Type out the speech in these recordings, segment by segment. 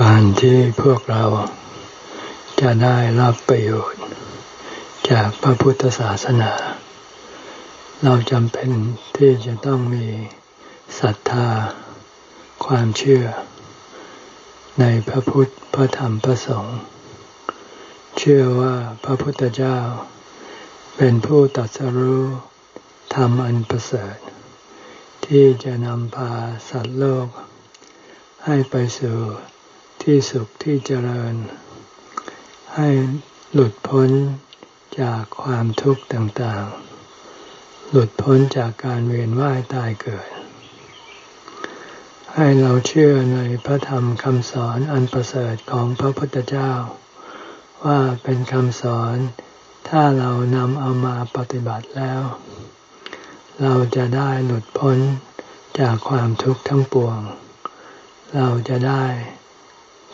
การที่พวกเราจะได้รับประโยชน์ จากพระพุทธศาสนา เราจำเป็นที่จะต้องมีศรัทธา ความเชื่อ ในพระพุทธพระธรรมพระสงฆ์เชื่อว่าพระพุทธเจ้า เป็นผู้ตัดสรู้ธรรมอันประเสริฐ ที่จะนำพาสัตว์โลก ให้ไปสู่ ที่สุขที่เจริญ ให้หลุดพ้นจากความทุกข์ต่างๆ หลุดพ้นจากการเวียนว่ายตายเกิด ให้เราเชื่อในพระธรรมคำสอนอันประเสริฐของพระพุทธเจ้า ว่าเป็นคำสอนถ้าเรานำเอามาปฏิบัติแล้ว เราจะได้หลุดพ้นจากความทุกข์ทั้งปวง เราจะได้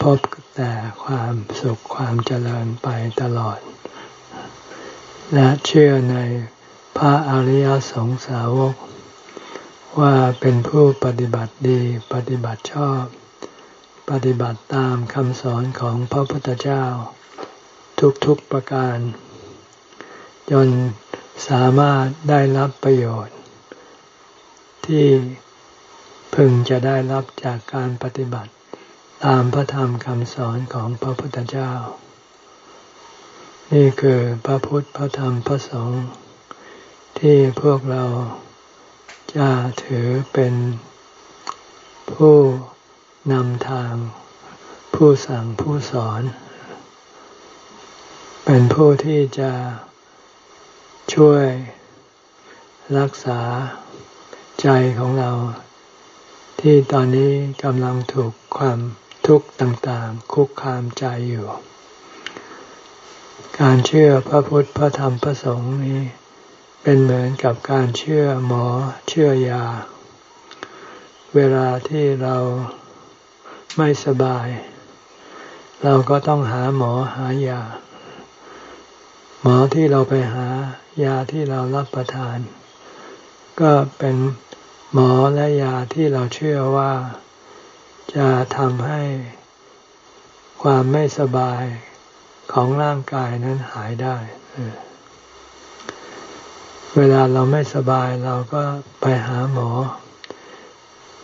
พบแต่ความสุขความเจริญไปตลอด และเชื่อในพระอริยสงสาวก ว่าเป็นผู้ปฏิบัติดีปฏิบัติชอบ ปฏิบัติตามคำสอนของพระพุทธเจ้า ทุกๆประการ จนสามารถได้รับประโยชน์ ที่พึงจะได้รับจากการปฏิบัติ ตามพระธรรมคำสอนของพระพุทธเจ้า นี่คือพระพุทธพระธรรมพระสงฆ์ที่พวกเราจะถือเป็นผู้นำทาง ผู้สั่งผู้สอน เป็นผู้ที่จะช่วยรักษาใจของเรา ที่ตอนนี้กำลังถูกความ ทุกข์ต่างๆ คุกคามใจอยู่ การเชื่อพระพุทธพระธรรมพระสงฆ์นี้ เป็นเหมือนกับการเชื่อหมอเชื่อยา เวลาที่เราไม่สบาย เราก็ต้องหาหมอหายา หมอที่เราไปหายาที่เรารับประทาน ก็เป็นหมอและยาที่เราเชื่อว่า จะทำให้ความไม่สบายของร่างกายนั้นหายได้ เวลาเราไม่สบายเราก็ไปหาหมอ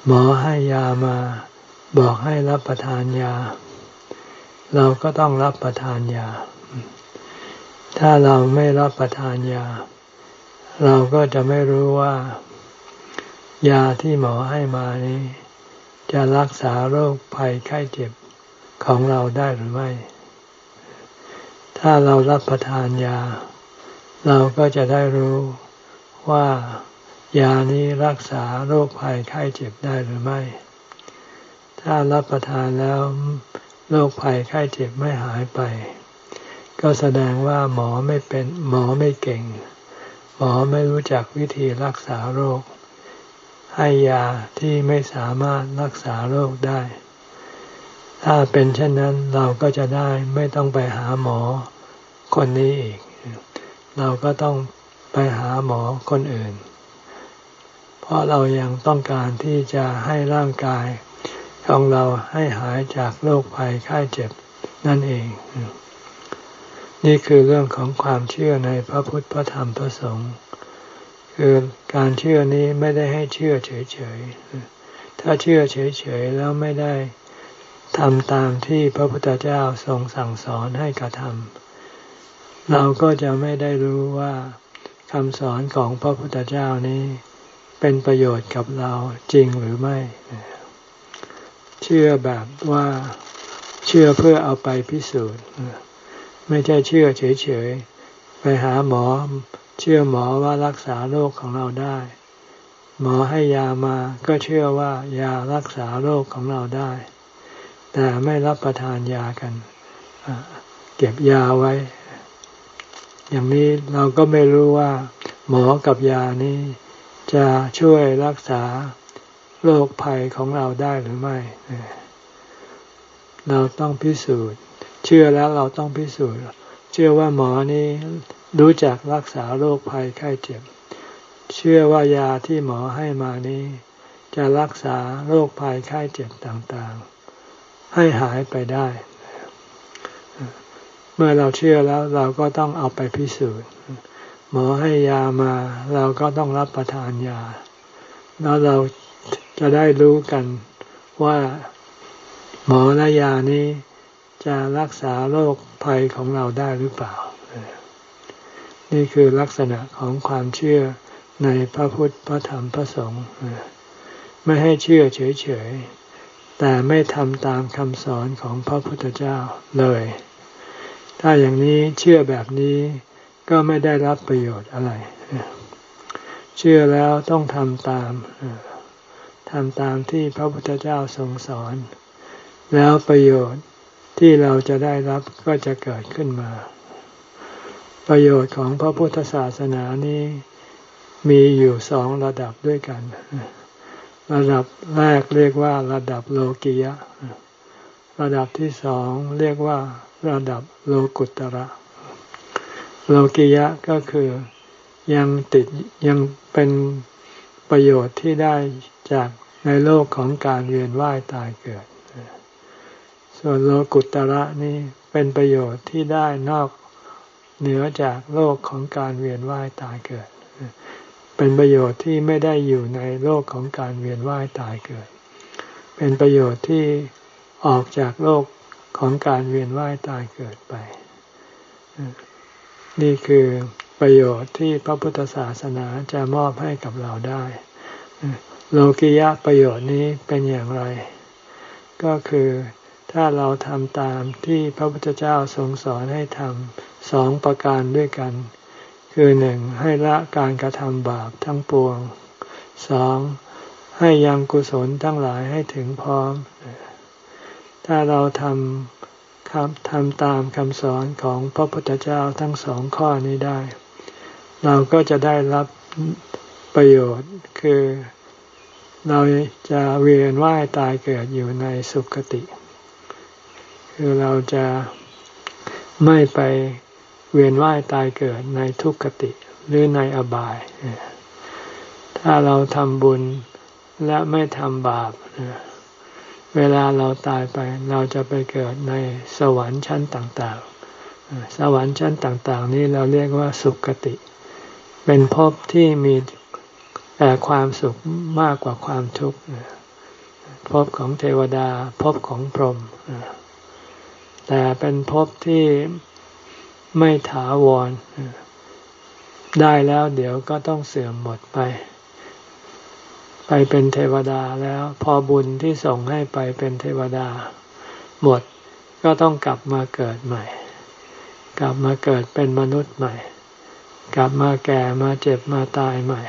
หมอให้ยามาบอกให้รับประทานยา เราก็ต้องรับประทานยา ถ้าเราไม่รับประทานยา เราก็จะไม่รู้ว่า ยาที่หมอให้มานี้ จะรักษาโรคภัยไข้เจ็บของเราได้หรือไม่ ถ้าเรารับประทานยา เราก็จะได้รู้ว่ายานี้รักษาโรคภัยไข้เจ็บได้หรือไม่ ถ้ารับประทานแล้วโรคภัยไข้เจ็บไม่หายไป ก็แสดงว่าหมอไม่เป็นหมอไม่เก่ง หมอไม่รู้จักวิธีรักษาโรค ให้ยาที่ไม่สามารถรักษาโรคได้ ถ้าเป็นเช่นนั้นเราก็จะได้ไม่ต้องไปหาหมอคนนี้อีก เราก็ต้องไปหาหมอคนอื่น เพราะเรายังต้องการที่จะให้ร่างกายของเราให้หายจากโรคภัยไข้เจ็บนั่นเอง นี่คือเรื่องของความเชื่อในพระพุทธพระธรรมพระสงฆ์ คือการเชื่อนี้ไม่ได้ให้เชื่อเฉยๆ ถ้าเชื่อเฉยๆ แล้วไม่ได้ทำตามที่พระพุทธเจ้าทรงสั่งสอนให้กระทำเราก็จะไม่ได้รู้ว่าคำสอนของพระพุทธเจ้านี้เป็นประโยชน์กับเราจริงหรือไม่ เชื่อแบบว่าเชื่อเพื่อเอาไปพิสูจน์ ไม่ใช่เชื่อเฉยๆ ไปหาหมอ เชื่อหมอว่ารักษาโรคของเราได้ หมอให้ยามาก็เชื่อว่ายารักษาโรคของเราได้ แต่ไม่รับประทานยากัน เก็บยาไว้ อย่างนี้เราก็ไม่รู้ว่า หมอกับยานี้จะช่วยรักษาโรคภัยของเราได้หรือไม่ เราต้องพิสูจน์ เชื่อแล้วเราต้องพิสูจน์ เชื่อว่าหมอนี้ รู้จักรักษาโรคภัยไข้เจ็บ เชื่อว่ายาที่หมอให้มานี้ จะรักษาโรคภัยไข้เจ็บต่างๆ ให้หายไปได้ เมื่อเราเชื่อแล้วเราก็ต้องเอาไปพิสูจน์ หมอให้ยามา เราก็ต้องรับประทานยา แล้วเราจะได้รู้กันว่าหมอและยานี้จะรักษาโรคภัยของเราได้หรือเปล่า นี่คือลักษณะของความเชื่อในพระพุทธพระธรรมพระสงฆ์ไม่ให้เชื่อเฉยๆ แต่ไม่ทำตามคำสอนของพระพุทธเจ้าเลย ถ้าอย่างนี้เชื่อแบบนี้ก็ไม่ได้รับประโยชน์อะไร เชื่อแล้วต้องทำตามทำตามที่พระพุทธเจ้าทรงสอน แล้วประโยชน์ที่เราจะได้รับก็จะเกิดขึ้นมา ประโยชน์ของพระพุทธศาสนานี้มีอยู่สองระดับด้วยกัน ระดับแรกเรียกว่าระดับโลกิยะ ระดับที่สองเรียกว่าระดับโลกุตระ โลกิยะก็คือยังติดยังเป็นประโยชน์ที่ได้จากในโลกของการเวียนว่ายตายเกิด ส่วนโลกุตระนี่เป็นประโยชน์ที่ได้นอก เหนือจากโลกของการเวียนว่ายตายเกิด เป็นประโยชน์ที่ไม่ได้อยู่ในโลกของการเวียนว่ายตายเกิด เป็นประโยชน์ที่ออกจากโลกของการเวียนว่ายตายเกิดไป นี่คือประโยชน์ที่พระพุทธศาสนาจะมอบให้กับเราได้ โลกิยะประโยชน์นี้เป็นอย่างไร ก็คือ ถ้าเราทำตามที่พระพุทธเจ้าทรงสอนให้ทำสองประการด้วยกัน คือหนึ่งให้ละการกระทำบาปทั้งปวงสองให้ยังกุศลทั้งหลายให้ถึงพร้อม ถ้าเราทำคำทำตามคำสอนของพระพุทธเจ้าทั้งสองข้อนี้ได้ เราก็จะได้รับประโยชน์คือเราจะเวียนว่ายตายเกิดอยู่ในสุคติ คือเราจะไม่ไปเวียนว่ายตายเกิดในทุกขติหรือในอบาย ถ้าเราทำบุญและไม่ทำบาป เวลาเราตายไปเราจะไปเกิดในสวรรค์ชั้นต่างๆ สวรรค์ชั้นต่าง ๆ นี้เราเรียกว่าสุขติ เป็นภพที่มีแต่ความสุขมากกว่าความทุกข์ภพของเทวดาภพของพรหม แต่เป็นภพที่ไม่ถาวร ได้แล้วเดี๋ยวก็ต้องเสื่อมหมดไป ไปเป็นเทวดาแล้ว พอบุญที่ส่งให้ไปเป็นเทวดา หมดก็ต้องกลับมาเกิดใหม่ กลับมาเกิดเป็นมนุษย์ใหม่ กลับมาแก่มาเจ็บมาตายใหม่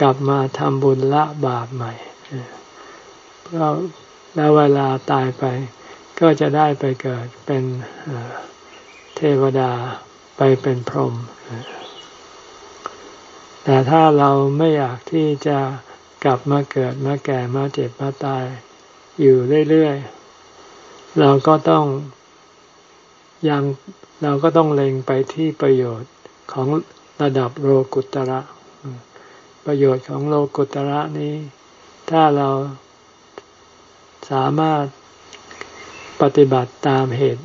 กลับมาทำบุญละบาปใหม่แล้วเวลาตายไป ก็จะได้ไปเกิดเป็นเทวดาไปเป็นพรหมแต่ถ้าเราไม่อยากที่จะกลับมาเกิดมาแก่มาเจ็บมาตายอยู่เรื่อยๆ เราก็ต้องยังเราก็ต้องเล็งไปที่ประโยชน์ของระดับโลกุตระ ประโยชน์ของโลกุตระนี้ ถ้าเราสามารถ ปฏิบัติตามเหตุ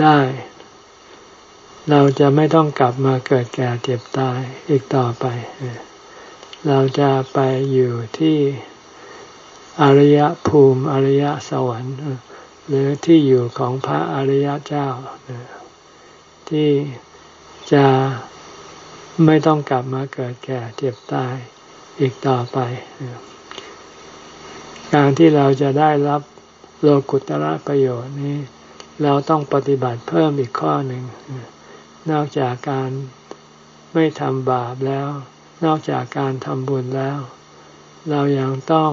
ได้ เราจะไม่ต้องกลับมาเกิดแก่เจ็บตายอีกต่อไป เราจะไปอยู่ที่อริยภูมิอริยสวรรค์หรือที่อยู่ของพระอริยเจ้า ที่จะไม่ต้องกลับมาเกิดแก่เจ็บตายอีกต่อไป การที่เราจะได้รับ โลกุตระประโยชน์นี้ เราต้องปฏิบัติเพิ่มอีกข้อหนึ่ง นอกจากการไม่ทำบาปแล้ว นอกจากการทำบุญแล้ว เรายังต้อง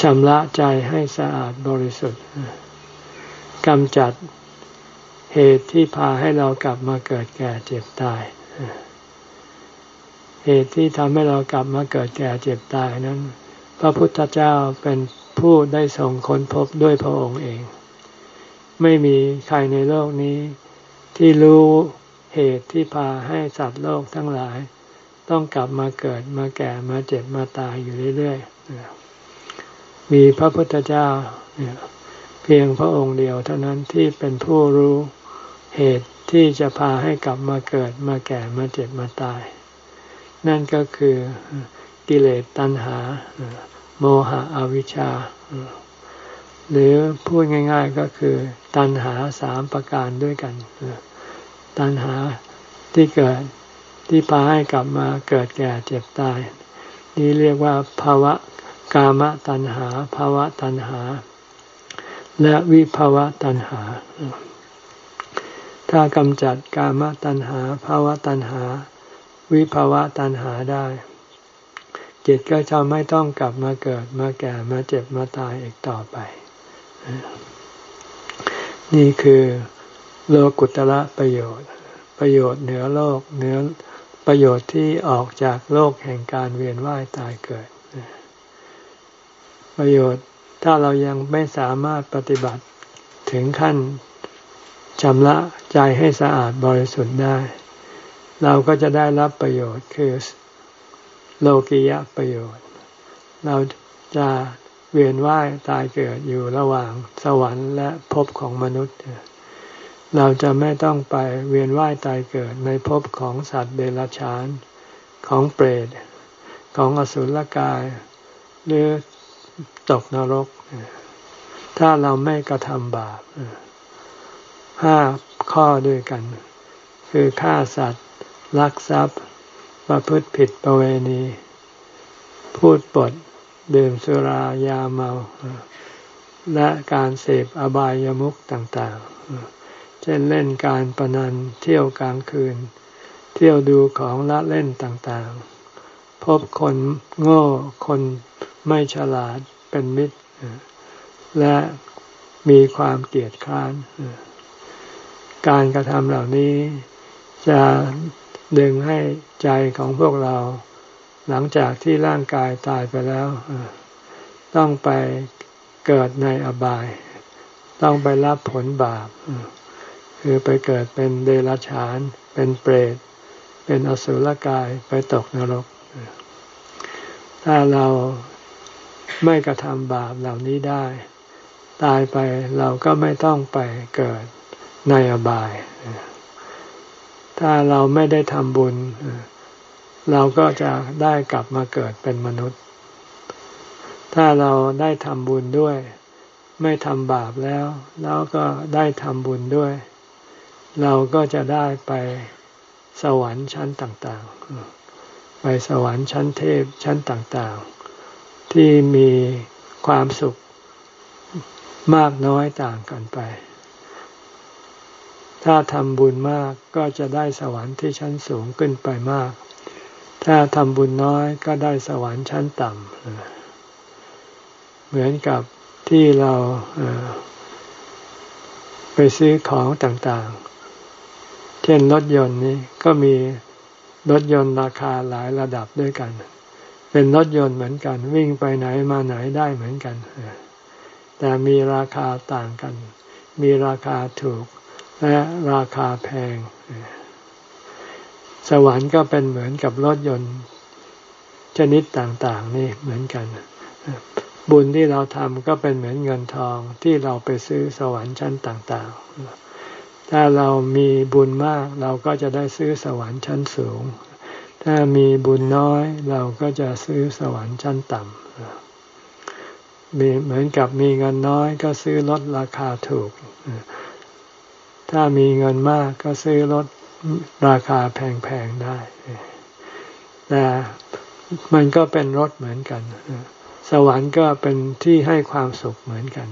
ชำระใจให้สะอาดบริสุทธิ์กำจัดเหตุที่พาให้เรากลับมาเกิดแก่เจ็บตาย เหตุที่ทำให้เรากลับมาเกิดแก่เจ็บตายนั้น พระพุทธเจ้าเป็นผู้ได้ทรงค้นพบด้วยพระองค์เอง ไม่มีใครในโลกนี้ ที่รู้เหตุที่พาให้สัตว์โลกทั้งหลาย ต้องกลับมาเกิดมาแก่มาเจ็บมาตายอยู่เรื่อยๆ มีพระพุทธเจ้าเพียงพระองค์เดียวเท่านั้นที่เป็นผู้รู้เหตุที่จะพาให้กลับมาเกิดมาแก่มาเจ็บมาตาย นั่นก็คือ กิเลสตัณหา โมหะอวิชชา หรือพูดง่าย ๆก็คือ ตัณหาสามประการด้วยกัน ตัณหาที่เกิดที่พาให้กลับมาเกิดแก่เจ็บตาย นี่เรียกว่าภาวะกามตัณหาภาวะตัณหา และวิภาวะตัณหา ถ้ากำจัดกามตัณหาภาวะตัณหา วิภาวะตัณหาได้ จิตก็จะไม่ต้องกลับมาเกิดมาแก่มาเจ็บมาตายอีกต่อไป นี่คือโลกุตระประโยชน์ ประโยชน์เหนือโลกเหนือประโยชน์ที่ออกจากโลกแห่งการเวียนว่ายตายเกิด ประโยชน์ถ้าเรายังไม่สามารถปฏิบัติถึงขั้นชำระใจให้สะอาดบริสุทธิ์ได้ เราก็จะได้รับประโยชน์คือ โลกิยะประโยชน์ เราจะเวียนว่ายตายเกิดอยู่ระหว่างสวรรค์และภพของมนุษย์ เราจะไม่ต้องไปเวียนว่ายตายเกิดในภพของสัตว์เดรัจฉานของเปรตของอสุรกาย หรือตกนรก ถ้าเราไม่กระทำบาปห้าข้อด้วยกัน คือฆ่าสัตว์ลักทรัพย์ ประพฤติผิดประเวณี พูดปด ดื่มสุรายาเมา และการเสพอบายามุขต่างๆ เช่นเล่นการประนันเที่ยวกลางคืน เที่ยวดูของละเล่นต่างๆ พบคนโง่คนไม่ฉลาดเป็นมิตร และมีความเกลียดค้าน การกระทำเหล่านี้จะ ดึงให้ใจของพวกเรา หลังจากที่ร่างกายตายไปแล้ว ต้องไปเกิดในอบาย ต้องไปรับผลบาป คือไปเกิดเป็นเดรัจฉาน เป็นเปรต เป็นอสุรกายไปตกนรก ถ้าเราไม่กระทำบาปเหล่านี้ได้ ตายไปเราก็ไม่ต้องไปเกิดในอบาย ถ้าเราไม่ได้ทำบุญ เราก็จะได้กลับมาเกิดเป็นมนุษย์ ถ้าเราได้ทำบุญด้วย ไม่ทำบาปแล้วแล้วก็ได้ทำบุญด้วย เราก็จะได้ไปสวรรค์ชั้นต่างๆ ไปสวรรค์ชั้นเทพชั้นต่างๆ ที่มีความสุขมากน้อยต่างกันไป ถ้าทำบุญมากก็จะได้สวรรค์ที่ชั้นสูงขึ้นไปมาก ถ้าทำบุญน้อยก็ได้สวรรค์ชั้นต่ำเหมือนกับที่เราไปซื้อของต่างๆ เช่นรถยนต์นี้ก็มีรถยนต์ราคาหลายระดับด้วยกัน เป็นรถยนต์เหมือนกัน วิ่งไปไหนมาไหนได้เหมือนกัน แต่มีราคาต่างกัน มีราคาถูก และราคาแพง สวรรค์ก็เป็นเหมือนกับรถยนต์ชนิดต่างๆ นี่เหมือนกัน บุญที่เราทำก็เป็นเหมือนเงินทองที่เราไปซื้อสวรรค์ชั้นต่างๆ ถ้าเรามีบุญมากเราก็จะได้ซื้อสวรรค์ชั้นสูง ถ้ามีบุญน้อยเราก็จะซื้อสวรรค์ชั้นต่ำมีเหมือนกับมีเงินน้อยก็ซื้อรถราคาถูก ถ้ามีเงินมากก็ซื้อรถราคาแพงๆได้ แต่มันก็เป็นรถเหมือนกัน สวรรค์ก็เป็นที่ให้ความสุขเหมือนกัน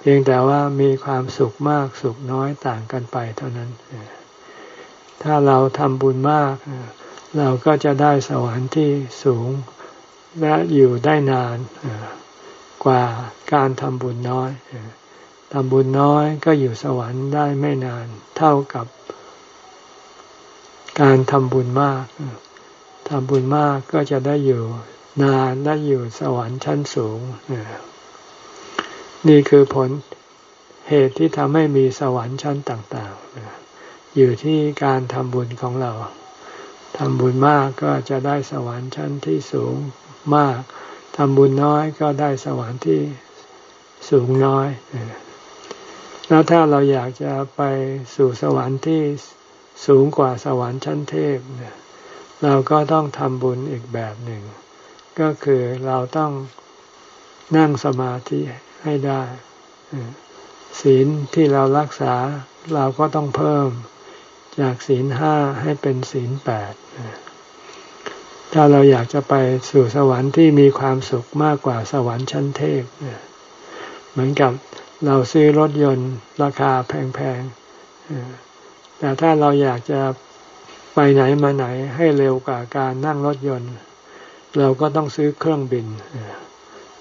เพียงแต่ว่ามีความสุขมากสุขน้อยต่างกันไปเท่านั้น ถ้าเราทำบุญมาก เราก็จะได้สวรรค์ที่สูงและอยู่ได้นานกว่าการทำบุญน้อย ทำบุญน้อยก็อยู่สวรรค์ได้ไม่นานเท่ากับ การทำบุญมากทำบุญมากก็จะได้อยู่นานและอยู่สวรรค์ชั้นสูง นี่คือผลเหตุที่ทำให้มีสวรรค์ชั้นต่างๆ อยู่ที่การทำบุญของเราทำบุญมากก็จะได้สวรรค์ชั้นที่สูงมากทำบุญน้อยก็ได้สวรรค์ที่สูงน้อย แล้วถ้าเราอยากจะไปสู่สวรรค์ที่สูงกว่าสวรรค์ชั้นเทพเนี่ยเราก็ต้องทำบุญอีกแบบหนึ่ง ก็คือเราต้องนั่งสมาธิให้ได้ศีลที่เรารักษาเราก็ต้องเพิ่มจากศีลห้าให้เป็นศีลแปดถ้าเราอยากจะไปสู่สวรรค์ที่มีความสุขมากกว่าสวรรค์ชั้นเทพเหมือนกับ เราซื้อรถยนต์ราคาแพงๆแต่ถ้าเราอยากจะไปไหนมาไหนให้เร็วกว่าการนั่งรถยนต์ เราก็ต้องซื้อเครื่องบิน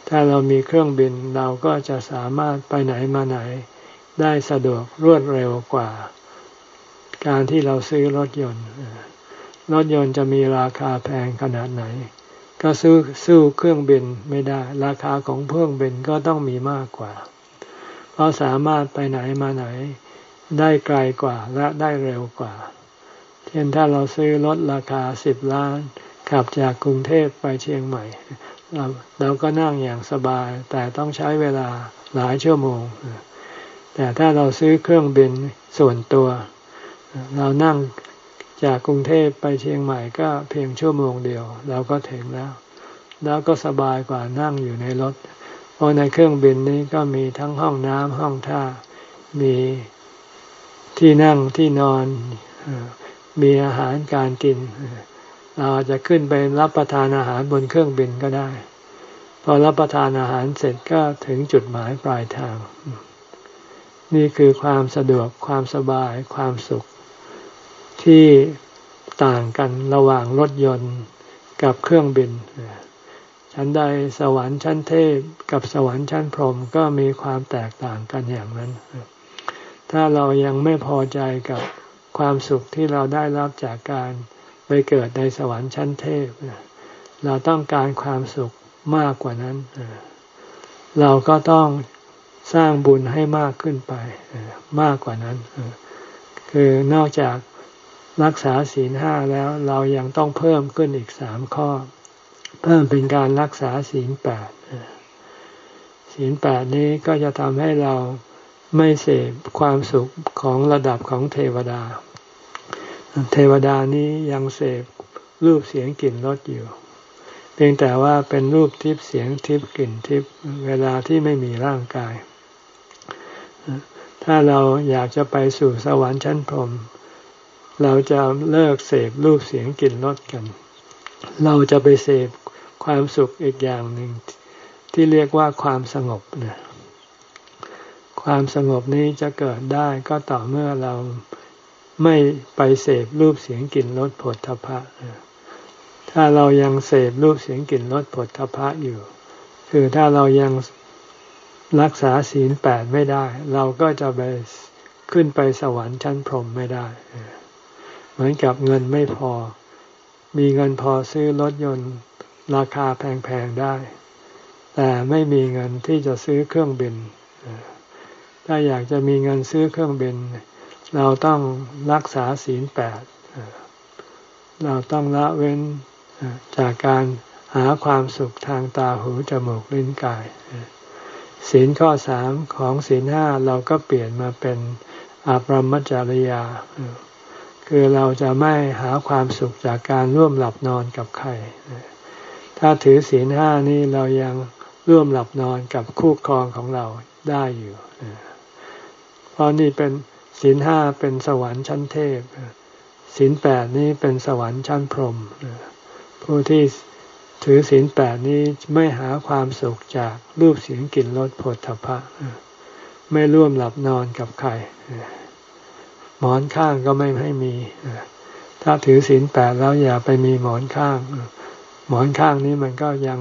ถ้าเรามีเครื่องบินเราก็จะสามารถไปไหนมาไหน ได้สะดวกรวดเร็วกว่า การที่เราซื้อรถยนต์ รถยนต์จะมีราคาแพงขนาดไหน ก็ซื้อสู้เครื่องบินไม่ได้ ราคาของเครื่องบินก็ต้องมีมากกว่า ราะสามารถไปไหนมาไหน ได้ไกลกว่าและได้เร็วกว่า เช่นถ้าเราซื้อรถราคาสิบล้าน ขับจากกรุงเทพไปเชียงใหม่ เราเราก็นั่งอย่างสบาย แต่ต้องใช้เวลาหลายชั่วโมง แต่ถ้าเราซื้อเครื่องบินส่วนตัว เรานั่งจากกรุงเทพไปเชียงใหม่ก็เพียงชั่วโมงเดียว เราก็ถึงแล้ว แล้วก็สบายกว่านั่งอยู่ในรถ ราะในเครื่องบินนี้ก็มีทั้งห้องน้ำห้องท่า มีที่นั่งที่นอน มีอาหารการกิน เราจจะขึ้นไปรับประทานอาหารบนเครื่องบินก็ได้ พอรับประทานอาหารเสร็จก็ถึงจุดหมายปลายทาง นี่คือความสะดวกความสบายความสุข ที่ต่างกันระหว่างรถยนต์กับเครื่องบิน ชั้นใดสวรรค์ชั้นเทพกับสวรรค์ชั้นพรหมก็มีความแตกต่างกันอย่างนั้น ถ้าเรายังไม่พอใจกับความสุขที่เราได้รับจากการไปเกิดในสวรรค์ชั้นเทพ เราต้องการความสุขมากกว่านั้น เราก็ต้องสร้างบุญให้มากขึ้นไปมากกว่านั้น คือนอกจากรักษาศีลห้าแล้วเรายังต้องเพิ่มขึ้นอีกสามข้อ เพิ่มเป็นการรักษาศีลแปดศีลแปดนี้ก็จะทำให้เราไม่เสพความสุขของระดับของเทวดา เทวดานี้ยังเสพรูปเสียงกลิ่นรสอยู่ เพียงแต่ว่าเป็นรูปทิพย์เสียงทิพย์กลิ่นทิพย์เวลาที่ไม่มีร่างกาย ถ้าเราอยากจะไปสู่สวรรค์ชั้นพรหมเราจะเลิกเสพรูปเสียงกลิ่นรสกัน เราจะไปเสพ ความสุขอีกอย่างหนึ่ง ที่เรียกว่าความสงบเนี่ยความสงบนี้จะเกิดได้ก็ต่อเมื่อเราไม่ไปเสพรูปเสียงกลิ่นรสผลทพะ ถ้าเรายังเสพรูปเสียงกลิ่นรสผลทพะอยู่ คือถ้าเรายังรักษาศีลแปดไม่ได้ เราก็จะไปขึ้นไปสวรรค์ชั้นพรหมไม่ได้ เหมือนกับเงินไม่พอ มีเงินพอซื้อรถยนต์ ราคาแพงๆได้ แต่ไม่มีเงินที่จะซื้อเครื่องบิน ถ้าอยากจะมีเงินซื้อเครื่องบิน เราต้องรักษาศีลแปดเราต้องละเว้นจากการหาความสุขทางตาหูจมูกลิ้นกายศีลข้อสามของศีลห้าเราก็เปลี่ยนมาเป็นอาปรมจริยา คือเราจะไม่หาความสุขจากการร่วมหลับนอนกับใคร ถ้าถือศีลห้านี่เรายังร่วมหลับนอนกับคู่ครองของเราได้อยู่ เพราะนี่เป็นศีลห้าเป็นสวรรค์ชั้นเทพศีลแปดนี้เป็นสวรรค์ชั้นพรหมผู้ที่ถือศีลแปดนี้ไม่หาความสุขจากรูปเสียงกลิ่นรสผลทพะไม่ร่วมหลับนอนกับใครหมอนข้างก็ไม่ให้มี ถ้าถือศีลแปดแล้วอย่าไปมีหมอนข้าง หมอนข้างนี้มันก็ยัง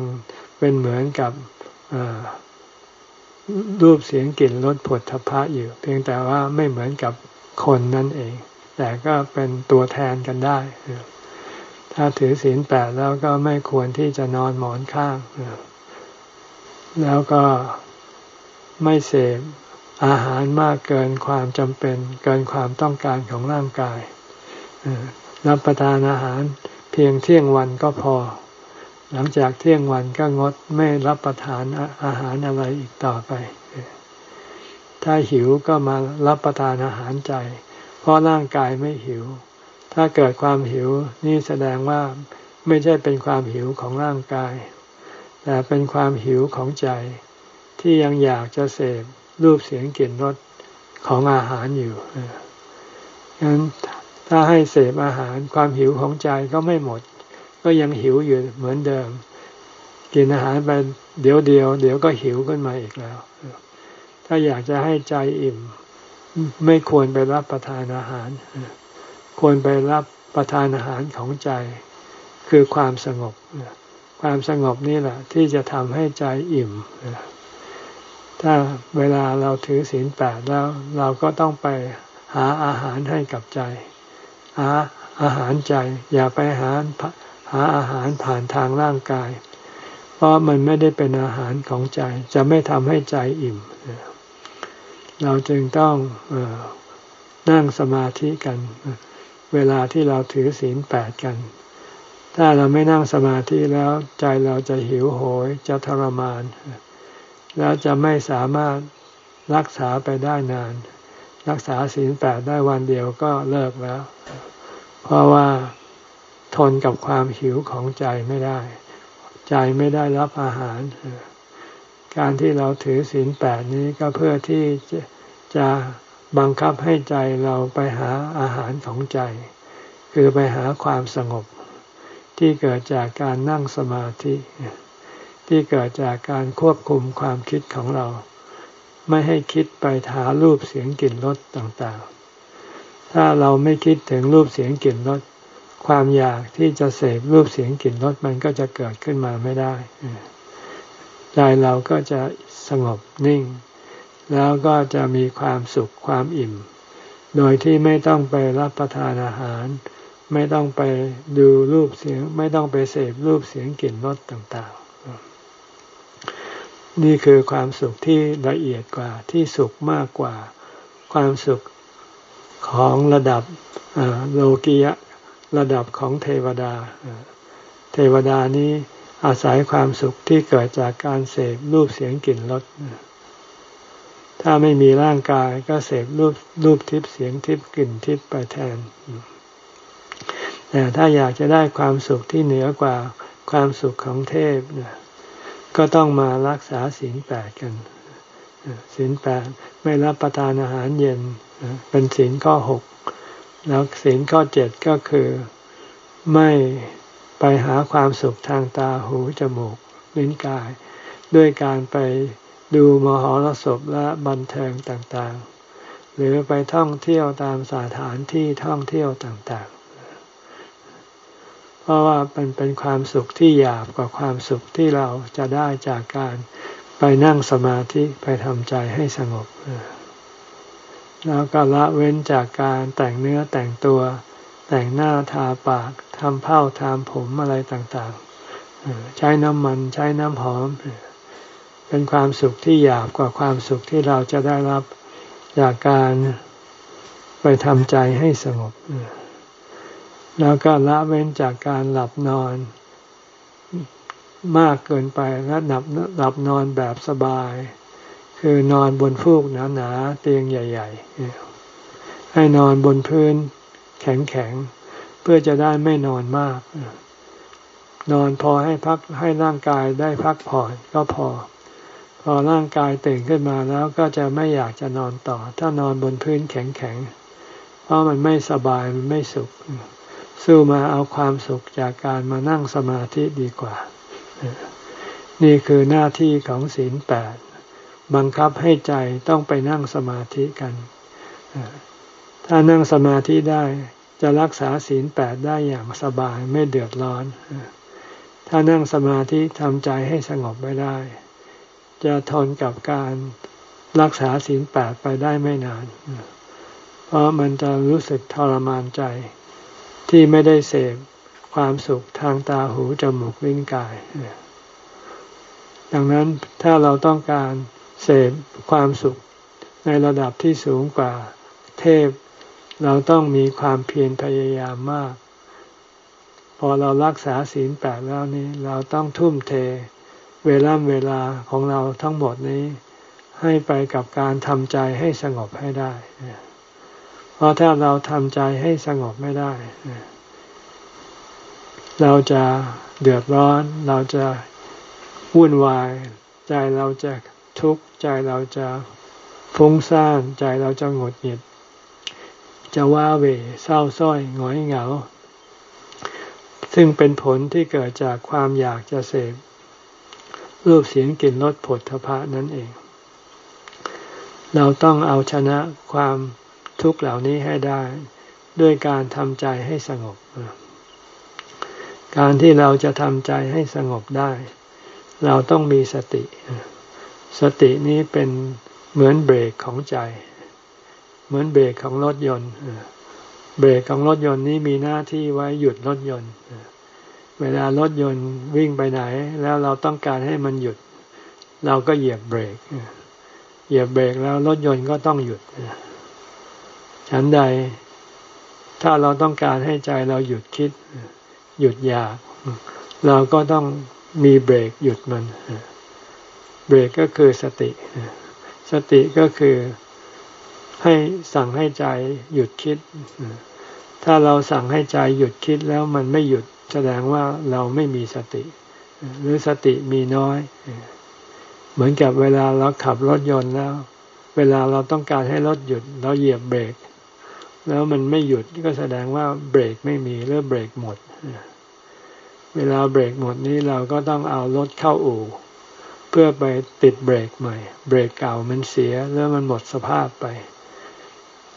เป็นเหมือนกับรูปเสียงกลิ่นรสผลทพะอยู่ เพียงแต่ว่าไม่เหมือนกับคนนั่นเอง แต่ก็เป็นตัวแทนกันได้ ถ้าถือศีลแปดแล้วก็ไม่ควรที่จะนอนหมอนข้าง แล้วก็ไม่เสพอาหารมากเกินความจำเป็น เกินความต้องการของร่างกายรับประทานอาหารเพียงเที่ยงวันก็พอ หลังจากเที่ยงวันก็งดไม่รับประทานอาหารอะไรอีกต่อไป ถ้าหิวก็มารับประทานอาหารใจ เพราะร่างกายไม่หิว ถ้าเกิดความหิวนี่แสดงว่าไม่ใช่เป็นความหิวของร่างกาย แต่เป็นความหิวของใจ ที่ยังอยากจะเสพรูปเสียงกลิ่นรสของอาหารอยู่ฉะนั้นถ้าให้เสพอาหารความหิวของใจก็ไม่หมด ก็ยังหิวอยู่เหมือนเดิม กินอาหารไปเดี๋ยวเดียว เดี๋ยวก็หิวขึ้นมาอีกแล้ว ถ้าอยากจะให้ใจอิ่ม ไม่ควรไปรับประทานอาหาร ควรไปรับประทานอาหารของใจ คือความสงบ ความสงบนี่แหละ ที่จะทำให้ใจอิ่ม ถ้าเวลาเราถือศีลแปดแล้ว เราก็ต้องไปหาอาหารให้กับใจ หาอาหารใจ อย่าไปหา หาอาหารผ่านทางร่างกาย เพราะมันไม่ได้เป็นอาหารของใจ จะไม่ทำให้ใจอิ่ม เราจึงต้องอนั่งสมาธิกัน เวลาที่เราถือศีลแปดกัน ถ้าเราไม่นั่งสมาธิแล้วใจเราจะหิวโหยจะทรมาน แล้วจะไม่สามารถรักษาไปได้นาน รักษาศีลแปดได้วันเดียวก็เลิกแล้ว เพราะว่า ทนกับความหิวของใจไม่ได้ ใจไม่ได้รับอาหาร การที่เราถือศีลแปดนี้ก็เพื่อที่จะจะบังคับให้ใจเราไปหาอาหารของใจ คือไปหาความสงบ ที่เกิดจากการนั่งสมาธิ ที่เกิดจากการควบคุมความคิดของเรา ไม่ให้คิดไปหารูปเสียงกลิ่นรสต่างๆ ถ้าเราไม่คิดถึงรูปเสียงกลิ่นรส ความอยากที่จะเสพรูปเสียงกลิ่นรสมันก็จะเกิดขึ้นมาไม่ได้ใจเราก็จะสงบนิ่ง แล้วก็จะมีความสุขความอิ่ม โดยที่ไม่ต้องไปรับประทานอาหาร ไม่ต้องไปดูรูปเสียง ไม่ต้องไปเสพรูปเสียงกลิ่นรสต่างๆ นี่คือความสุขที่ละเอียดกว่าที่สุขมากกว่า ความสุขของระดับโลกียะ ระดับของเทวดา เทวดานี้อาศัยความสุขที่เกิดจากการเสพรูปเสียงกลิ่นรสถ้าไม่มีร่างกายก็เสพรูปรูปทิพย์เสียงทิพย์กลิ่นทิพย์ไปแทน แต่ถ้าอยากจะได้ความสุขที่เหนือกว่าความสุขของเทพก็ต้องมารักษาศีลแปดกันศีลแปดไม่รับประทานอาหารเย็นเป็นศีลข้อหก แล้วศีลข้อเจ็ดก็คือไม่ไปหาความสุขทางตาหูจมูกลิ้นกาย ด้วยการไปดูมหรสพและบันเทิงต่างๆ หรือไปท่องเที่ยวตามสถานที่ท่องเที่ยวต่างๆ เพราะว่าเป็นเป็นความสุขที่หยาบกว่าความสุขที่เราจะได้จากการไปนั่งสมาธิไปทำใจให้สงบ แล้วก็ละเว้นจากการแต่งเนื้อแต่งตัว แต่งหน้าทาปากทำเผ้าทำผมอะไรต่างๆ ใช้น้ำมันใช้น้ำหอม เป็นความสุขที่หยาบกว่าความสุขที่เราจะได้รับจากการไปทำใจให้สงบ แล้วก็ละเว้นจากการหลับนอนมากเกินไปและหลับหลับนอนแบบสบาย คือนอนบนฟูกหนาๆเตียงใหญ่ ๆ ให้นอนบนพื้นแข็งๆ เพื่อจะได้ไม่นอนมาก นอนพอให้พักให้ร่างกายได้พักผ่อนก็พอ พอร่างกายตื่นขึ้นมาแล้วก็จะไม่อยากจะนอนต่อ ถ้านอนบนพื้นแข็งๆ เพราะมันไม่สบายมันไม่สุข สู้มาเอาความสุขจากการมานั่งสมาธิดีกว่า นี่คือหน้าที่ของศีลแปด บังคับให้ใจต้องไปนั่งสมาธิกัน ถ้านั่งสมาธิได้จะรักษาศีลแปดได้อย่างสบายไม่เดือดร้อน ถ้านั่งสมาธิทำใจให้สงบไม่ได้ จะทนกับการรักษาศีลแปดไปได้ไม่นาน เพราะมันจะรู้สึกทรมานใจที่ไม่ได้เสพความสุขทางตาหูจมูกลิ้นกาย ดังนั้นถ้าเราต้องการ เสพความสุขในระดับที่สูงกว่าเทพ เราต้องมีความเพียรพยายามมาก พอเรารักษาศีลแปดแล้วนี้ เราต้องทุ่มเท เวลาเวลาของเราทั้งหมดนี้ ให้ไปกับการทำใจให้สงบให้ได้ เพราะถ้าเราทำใจให้สงบไม่ได้ เราจะเดือดร้อน เราจะวุ่นวาย ใจเราจะ ทุกข์ใจเราจะฟุ้งซ่านใจเราจะหงุดหงิด จะว้าเหวเศร้าส้อยหงอยเหงา ซึ่งเป็นผลที่เกิดจากความอยากจะเสพรูปเสียงกลิ่นรสผลทพะนั่นเอง เราต้องเอาชนะความทุกข์เหล่านี้ให้ได้ ด้วยการทำใจให้สงบ การที่เราจะทำใจให้สงบได้ เราต้องมีสติ สตินี้เป็นเหมือนเบรกของใจ เหมือนเบรกของรถยนต์เบรกของรถยนต์นี้มีหน้าที่ไว้หยุดรถยนต์เวลารถยนต์วิ่งไปไหน แล้วเราต้องการให้มันหยุด เราก็เหยียบเบรกเหยียบเบรกแล้วรถยนต์ก็ต้องหยุดฉันใด ถ้าเราต้องการให้ใจเราหยุดคิด หยุดอยาก เราก็ต้องมีเบรกหยุดมันเเบรกก็คือสติ สติก็คือให้สั่งให้ใจหยุดคิด ถ้าเราสั่งให้ใจหยุดคิดแล้วมันไม่หยุดแสดงว่าเราไม่มีสติ หรือสติมีน้อย เหมือนกับเวลาเราขับรถยนต์แล้ว เวลาเราต้องการให้รถหยุด เราเหยียบเบรก แล้วมันไม่หยุดก็แสดงว่าเบรกไม่มีหรือเบรกหมด เวลาเบรกหมดนี้เราก็ต้องเอารถเข้าอู่ เพื่อไปติดเบรกใหม่ เบรกเก่ามันเสียแล้วมันหมดสภาพไป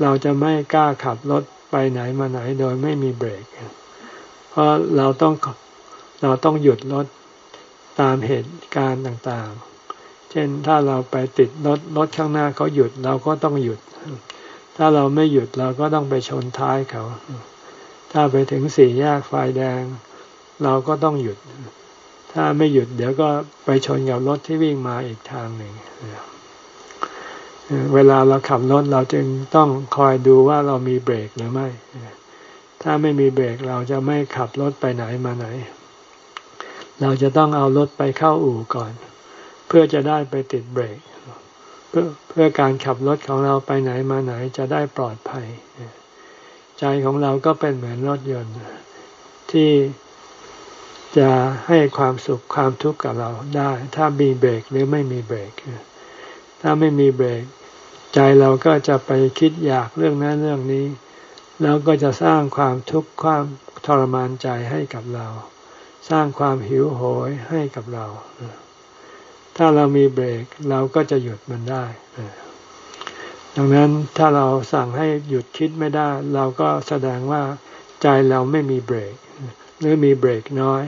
เราจะไม่กล้าขับรถไปไหนมาไหนโดยไม่มีเบรก เพราะเราต้องเราต้องหยุดรถตามเหตุการณ์ต่างๆ เช่นถ้าเราไปติดรถรถข้างหน้าเขาหยุดเราก็ต้องหยุด ถ้าเราไม่หยุดเราก็ต้องไปชนท้ายเขา ถ้าไปถึงสี่แยกไฟแดง เราก็ต้องหยุด ถ้าไม่หยุดเดี๋ยวก็ไปชนกับรถที่วิ่งมาอีกทางหนึ่งเวลาเราขับรถเราจึงต้องคอยดูว่าเรามีเบรกหรือไม่ ถ้าไม่มีเบรกเราจะไม่ขับรถไปไหนมาไหน เราจะต้องเอารถไปเข้าอู่ก่อน เพื่อจะได้ไปติดเบรก เพื่อเพื่อการขับรถของเราไปไหนมาไหนจะได้ปลอดภัย ใจของเราก็เป็นเหมือนรถยนต์ที่ จะให้ความสุขความทุกข์กับเราได้ ถ้ามีเบรกหรือไม่มีเบรก ถ้าไม่มีเบรก ใจเราก็จะไปคิดอยากเรื่องนั้นเรื่องนี้ แล้วก็จะสร้างความทุกข์ความทรมานใจให้กับเรา สร้างความหิวโหยให้กับเรา ถ้าเรามีเบรกเราก็จะหยุดมันได้ดังนั้นถ้าเราสั่งให้หยุดคิดไม่ได้ เราก็แสดงว่าใจเราไม่มีเบรกหรือมีเบรกน้อย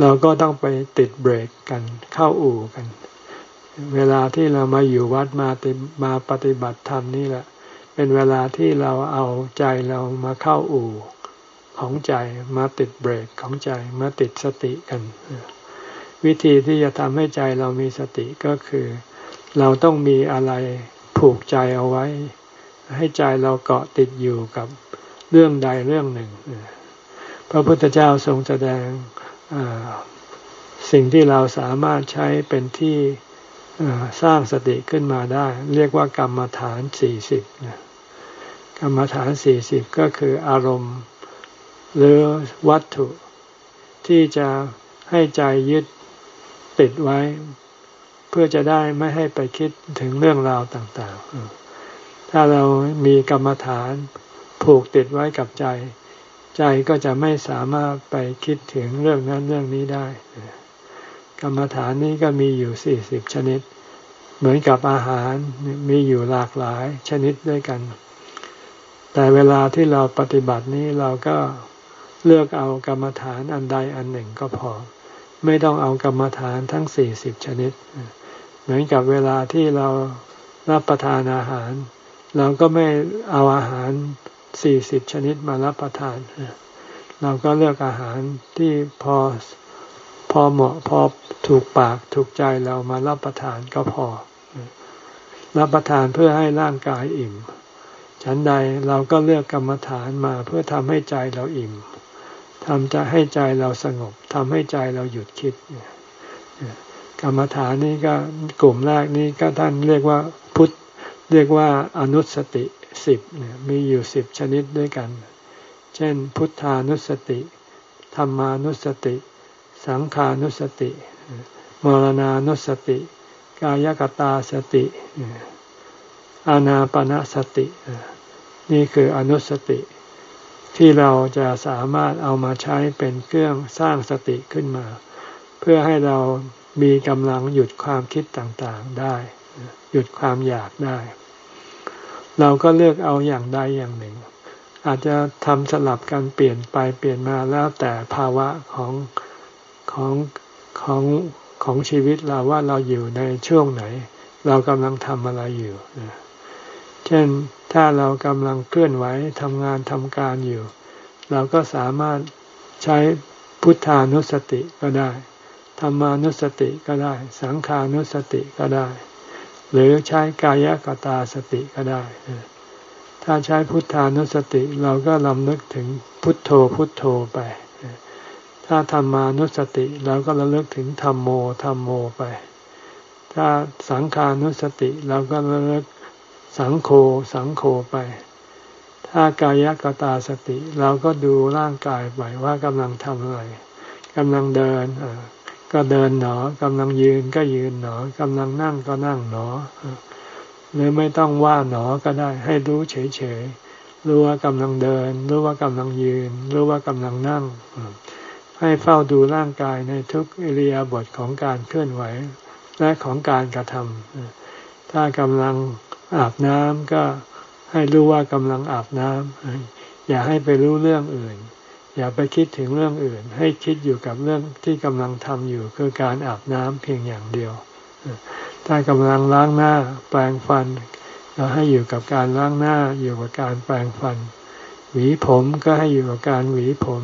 เราก็ต้องไปติดเบรกกันเข้าอู่กัน เวลาที่เรามาอยู่วัดมาติมาปฏิบัติธรรมนี่แหละ เป็นเวลาที่เราเอาใจเรามาเข้าอู่ของใจมาติดเบรกของใจมาติดสติกัน วิธีที่จะทำให้ใจเรามีสติก็คือ เราต้องมีอะไรผูกใจเอาไว้ ให้ใจเราเกาะติดอยู่กับเรื่องใดเรื่องหนึ่ง พระพุทธเจ้าทรงแสดง สิ่งที่เราสามารถใช้เป็นที่สร้างสติขึ้นมาได้ เรียกว่ากรรมฐานสี่สิบกรรมฐานสี่สิบก็คืออารมณ์ หรือวัตถุ ที่จะให้ใจยึดติดไว้ เพื่อจะได้ไม่ให้ไปคิดถึงเรื่องราวต่าง ๆ ถ้าเรามีกรรมฐานผูกติดไว้กับใจ ใจก็จะไม่สามารถไปคิดถึงเรื่องนั้นเรื่องนี้ได้ กรรมฐานนี้ก็มีอยู่สี่สิบชนิด เหมือนกับอาหารมีอยู่หลากหลายชนิดด้วยกัน แต่เวลาที่เราปฏิบัตินี้เราก็เลือกเอากรรมฐานอันใดอันหนึ่งก็พอ ไม่ต้องเอากรรมฐานทั้งสี่สิบชนิด เหมือนกับเวลาที่เรารับประทานอาหาร เราก็ไม่เอาอาหาร สี่สิบชนิดมารับประทาน เราก็เลือกอาหารที่พอพอเหมาะพอถูกปากถูกใจเรามารับประทานก็พอ รับประทานเพื่อให้ร่างกายอิ่ม ฉันใดเราก็เลือกกรรมฐานมาเพื่อทำให้ใจเราอิ่มทำจะให้ใจเราสงบทำให้ใจเราหยุดคิดกรรมฐานนี้ก็กลุ่มแรกนี้ก็ท่านเรียกว่าพุทธเรียกว่าอนุสติ สิบมีอยู่สิบชนิดด้วยกัน เช่น พุทธานุสติธรรมานุสติ สังขานุสติ มรณานุสติ กายกตาสติอานาปนาสติ นี่คืออนุสติ ที่เราจะสามารถเอามาใช้เป็นเครื่องสร้างสติขึ้นมา เพื่อให้เรามีกำลังหยุดความคิดต่างๆได้ หยุดความอยากได้ เราก็เลือกเอาอย่างใดอย่างหนึ่ง อาจจะทำสลับกันเปลี่ยนไปเปลี่ยนมาแล้วแต่ภาวะของของของของชีวิตเราว่าเราอยู่ในช่วงไหน เรากำลังทำอะไรอยู่เช่นถ้าเรากำลังเคลื่อนไหวทำงานทำการอยู่ เราก็สามารถใช้พุทธานุสติก็ได้ธรรมานุสติก็ได้ สังขานุสติก็ได้ หรือใช้กายกตาสติก็ได้ ถ้าใช้พุทธานุสติเราก็ลำนึกถึงพุทโธพุทโธไป ถ้าธรรมานุสติเราก็ระลึกถึงธรรมโมธรรมโมไป ถ้าสังขานุสติเราก็ระลึกสังโฆสังโฆไป ถ้ากายกตาสติเราก็ดูร่างกายไปว่ากำลังทำอะไรกำลังเดิน ก็เดินหนอกำลังยืนก็ยืนหนอกำลังนั่งก็นั่งหนอ หรือไม่ต้องว่าหนอก็ได้ ให้รู้เฉยๆรู้ว่ากำลังเดิน รู้ว่ากำลังยืน รู้ว่ากำลังนั่ง ให้เฝ้าดูร่างกายในทุกอิริยาบถของการเคลื่อนไหวและของการกระทำถ้ากำลังอาบน้ำก็ให้รู้ว่ากำลังอาบน้ำอย่าให้ไปรู้เรื่องอื่น อย่าไปคิดถึงเรื่องอื่น ให้คิดอยู่กับเรื่องที่กำลังทำอยู่ คือการอาบน้ำเพียงอย่างเดียว ถ้ากำลังล้างหน้าแปรงฟันเราให้อยู่กับการล้างหน้าอยู่กับการแปรงฟัน หวีผมก็ให้อยู่กับการหวีผม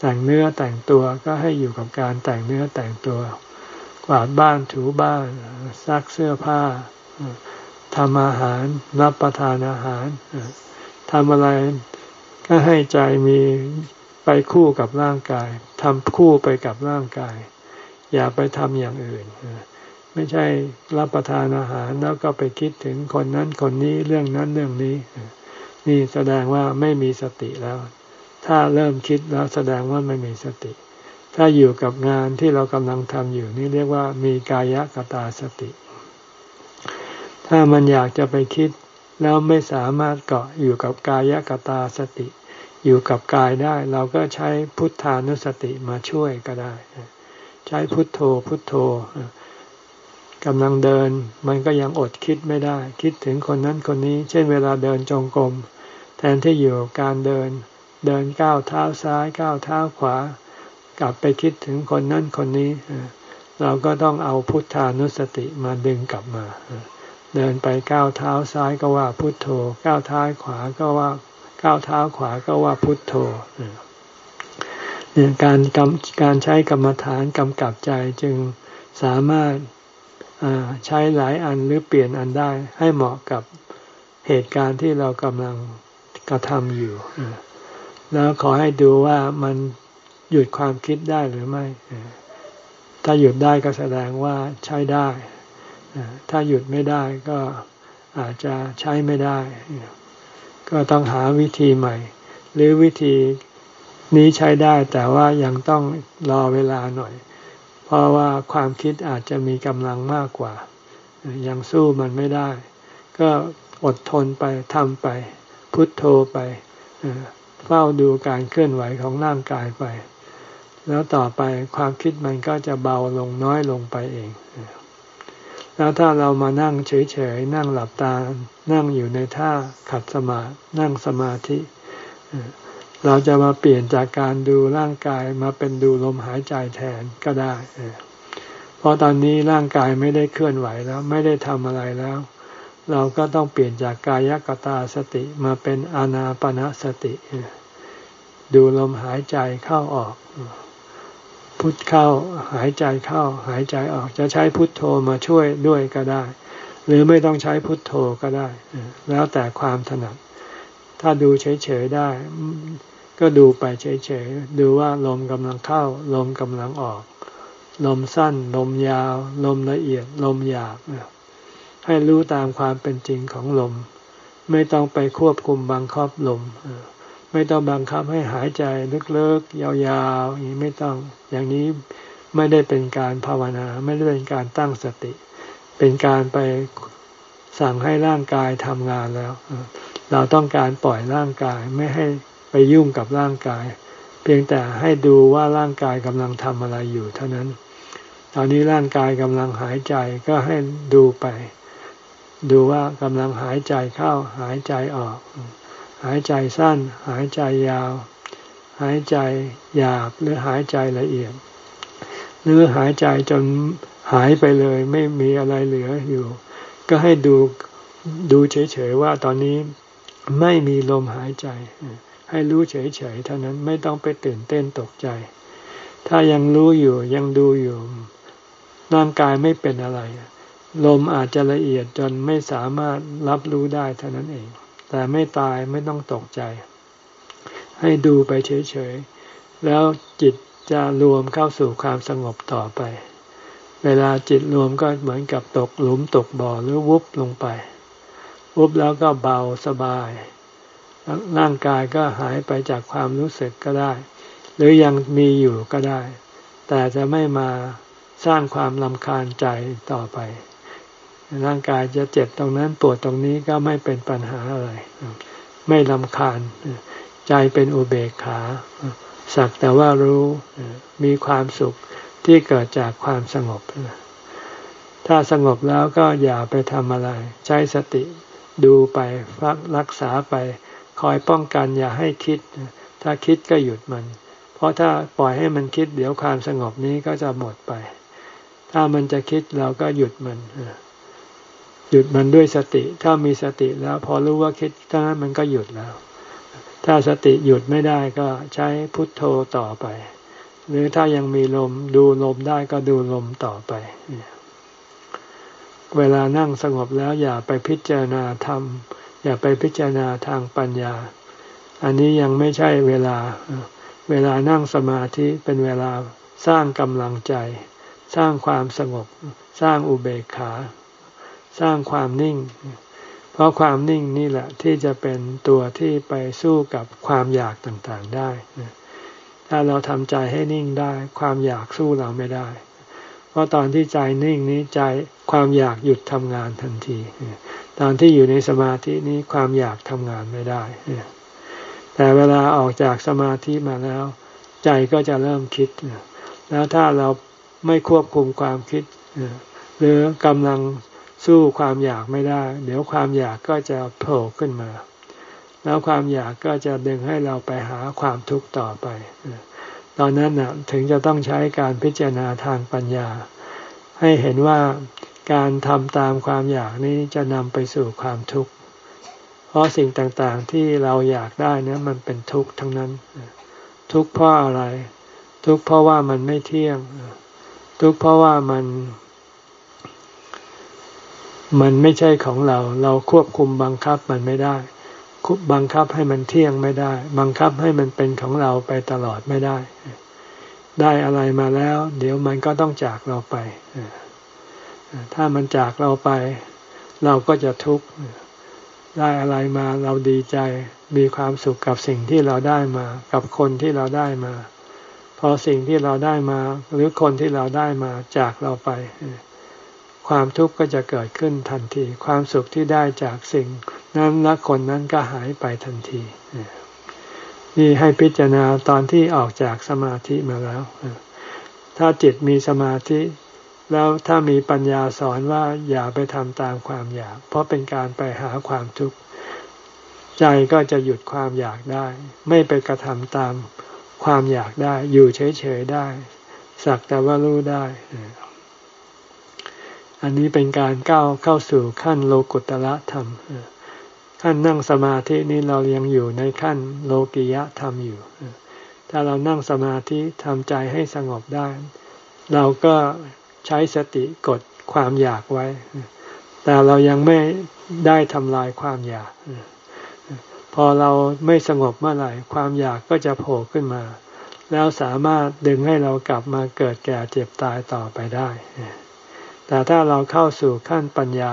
แต่งเนื้อแต่งตัวก็ให้อยู่กับการแต่งเนื้อแต่งตัว กวาดบ้านถูบ้านซักเสื้อผ้าทำอาหารรับประทานอาหารทำอะไร ก็ให้ใจมีไปคู่กับร่างกายทำคู่ไปกับร่างกาย อย่าไปทำอย่างอื่น ไม่ใช่รับประทานอาหารแล้วก็ไปคิดถึงคนนั้นคนนี้เรื่องนั้นเรื่องนี้ นี่แสดงว่าไม่มีสติแล้ว ถ้าเริ่มคิดแล้วแสดงว่าไม่มีสติ ถ้าอยู่กับงานที่เรากำลังทำอยู่นี่เรียกว่ามีกายกตาสติ ถ้ามันอยากจะไปคิด แล้วไม่สามารถเกาะอยู่กับกายกตาสติ อยู่กับกายได้ เราก็ใช้พุทธานุสติมาช่วยก็ได้ ใช้พุทโธพุทโธกำลังเดิน มันก็ยังอดคิดไม่ได้ คิดถึงคนนั้นคนนี้ เช่นเวลาเดินจงกรมแทนที่อยู่การเดิน เดินก้าวเท้าซ้ายก้าวเท้าขวา กลับไปคิดถึงคนนั้นคนนี้ เราก็ต้องเอาพุทธานุสติมาดึงกลับมา เดินไปก้าวเท้าซ้ายก็ว่าพุทโธ ก้าวเท้าขวาก็ว่าก้าวเท้าขวาก็ว่าพุทโธเนี่ยการกำการใช้กรรมฐานกำกับใจจึงสามารถใช้หลายอันหรือเปลี่ยนอันได้ให้เหมาะกับเหตุการณ์ที่เรากำลังกระทำอยู่ แล้วขอให้ดูว่ามันหยุดความคิดได้หรือไม่ ถ้าหยุดได้ก็แสดงว่าใช้ได้ ถ้าหยุดไม่ได้ก็อาจจะใช้ไม่ได้ ก็ต้องหาวิธีใหม่ หรือวิธีนี้ใช้ได้แต่ว่ายังต้องรอเวลาหน่อย เพราะว่าความคิดอาจจะมีกำลังมากกว่า ยังสู้มันไม่ได้ ก็อดทนไปทำไป พุทโธไปเฝ้าดูการเคลื่อนไหวของร่างกายไป แล้วต่อไปความคิดมันก็จะเบาลงน้อยลงไปเอง แล้วถ้าเรามานั่งเฉยๆนั่งหลับตา นั่งอยู่ในท่าขัดสมาธินั่งสมาธิเราจะมาเปลี่ยนจากการดูร่างกายมาเป็นดูลมหายใจแทนก็ได้เพราะตอนนี้ร่างกายไม่ได้เคลื่อนไหวแล้วไม่ได้ทำอะไรแล้ว เราก็ต้องเปลี่ยนจากกายกตาสติมาเป็นอานาปนาสติ ดูลมหายใจเข้าออก พุทเข้าหายใจเข้า หายใจออกจะใช้พุทโธมาช่วยด้วยก็ได้ หรือไม่ต้องใช้พุทโธก็ได้ แล้วแต่ความถนัด ถ้าดูเฉยๆได้ ก็ดูไปเฉยๆ ดูว่าลมกำลังเข้า ลมกำลังออก ลมสั้น ลมยาว ลมละเอียด ลมหยาบให้รู้ตามความเป็นจริงของลม ไม่ต้องไปควบคุมบังคับลม ไม่ต้องบังคับให้หายใจลึกๆยาวๆอย่างนี้ไม่ต้องอย่างนี้ไม่ได้เป็นการภาวนา ไม่ได้เป็นการตั้งสติ เป็นการไปสั่งให้ร่างกายทำงานแล้ว เราต้องการปล่อยร่างกายไม่ให้ไปยุ่งกับร่างกาย เพียงแต่ให้ดูว่าร่างกายกำลังทำอะไรอยู่เท่านั้น ตอนนี้ร่างกายกำลังหายใจก็ให้ดูไป ดูว่ากำลังหายใจเข้าหายใจออก หายใจสั้น หายใจยาว หายใจหยาบหรือหายใจละเอียด หรือหายใจจนหายไปเลยไม่มีอะไรเหลืออยู่ ก็ให้ดูดูเฉยๆว่าตอนนี้ไม่มีลมหายใจ ให้รู้เฉยๆเท่านั้นไม่ต้องไปตื่นเต้นตกใจ ถ้ายังรู้อยู่ยังดูอยู่ร่างกายไม่เป็นอะไร ลมอาจจะละเอียดจนไม่สามารถรับรู้ได้เท่านั้นเอง แต่ไม่ตายไม่ต้องตกใจ ให้ดูไปเฉยๆ แล้วจิตจะรวมเข้าสู่ความสงบต่อไป เวลาจิตรวมก็เหมือนกับตกหลุมตกบ่อหรือวุบลงไป วุบแล้วก็เบาสบาย ร่างกายก็หายไปจากความรู้สึกก็ได้ หรือยังมีอยู่ก็ได้ แต่จะไม่มาสร้างความลำคาญใจต่อไป ร่างกายจะเจ็บตรงนั้นปวดตรงนี้ก็ไม่เป็นปัญหาอะไร ไม่ลำคาญ ใจเป็นอุเบกขา สักแต่ว่ารู้มีความสุขที่เกิดจากความสงบ ถ้าสงบแล้วก็อย่าไปทำอะไร ใช้สติดูไปฟักรักษาไป คอยป้องกันอย่าให้คิด ถ้าคิดก็หยุดมัน เพราะถ้าปล่อยให้มันคิด เดี๋ยวความสงบนี้ก็จะหมดไป ถ้ามันจะคิดเราก็หยุดมัน หยุดมันด้วยสติ ถ้ามีสติแล้วพอรู้ว่าคิดถ้านั้นมันก็หยุดแล้ว ถ้าสติหยุดไม่ได้ก็ใช้พุทโธต่อไป หรือถ้ายังมีลมดูลมได้ก็ดูลมต่อไป เวลานั่งสงบแล้วอย่าไปพิจารณาธรรม อย่าไปพิจารณาทางปัญญา อันนี้ยังไม่ใช่เวลา เวลานั่งสมาธิเป็นเวลาสร้างกำลังใจ สร้างความสงบ สร้างอุเบกขา สร้างความนิ่ง เพราะความนิ่งนี่แหละที่จะเป็นตัวที่ไปสู้กับความอยากต่างๆได้ ถ้าเราทำใจให้นิ่งได้ ความอยากสู้เราไม่ได้ เพราะตอนที่ใจนิ่งนี้ใจความอยากหยุดทำงานทันที ตอนที่อยู่ในสมาธินี้ความอยากทำงานไม่ได้ แต่เวลาออกจากสมาธิมาแล้ว ใจก็จะเริ่มคิด แล้วถ้าเราไม่ควบคุมความคิดหรือกำลัง สู้ความอยากไม่ได้ เดี๋ยวความอยากก็จะโผล่ขึ้นมา แล้วความอยากก็จะดึงให้เราไปหาความทุกข์ต่อไปตอนนั้นนะถึงจะต้องใช้การพิจารณาทางปัญญา ให้เห็นว่าการทำตามความอยากนี้จะนำไปสู่ความทุกข์ เพราะสิ่งต่างๆที่เราอยากได้นี่มันเป็นทุกข์ทั้งนั้น ทุกข์เพราะอะไร ทุกข์เพราะว่ามันไม่เที่ยง ทุกข์เพราะว่ามัน มันไม่ใช่ของเรา เราควบคุมบังคับมันไม่ได้คุบบังคับให้มันเที่ยงไม่ได้ บังคับให้มันเป็นของเราไปตลอดไม่ได้ ได้อะไรมาแล้ว เดี๋ยวมันก็ต้องจากเราไป ถ้ามันจากเราไป เราก็จะทุกข์ได้อะไรมาเราดีใจ มีความสุขกับสิ่งที่เราได้มา กับคนที่เราได้มา พอสิ่งที่เราได้มา หรือคนที่เราได้มาจากเราไป ความทุกข์ก็จะเกิดขึ้นทันที ความสุขที่ได้จากสิ่ง นั้นและคนนั้นก็หายไปทันทีนี่ให้พิจารณาตอนที่ออกจากสมาธิมาแล้ว ถ้าจิตมีสมาธิ แล้วถ้ามีปัญญาสอนว่าอย่าไปทำตามความอยาก เพราะเป็นการไปหาความทุกข์ใจก็จะหยุดความอยากได้ ไม่ไปกระทำตามความอยากได้ อยู่เฉยๆได้ สักแต่ว่ารู้ได้ อันนี้เป็นการก้าวเข้าสู่ขั้นโลกุตละธรรมขั้นนั่งสมาธินี้เรายังอยู่ในขั้นโลกิยะธรรมอยู่ ถ้าเรานั่งสมาธิทำใจให้สงบได้ เราก็ใช้สติกดความอยากไว้ แต่เรายังไม่ได้ทำลายความอยากพพอเราไม่สงบเมื่อไหร่ ความอยากก็จะโผล่ขึ้นมา แล้วสามารถดึงให้เรากลับมาเกิดแก่เจ็บตายต่อไปได้ แต่ถ้าเราเข้าสู่ขั้นปัญญา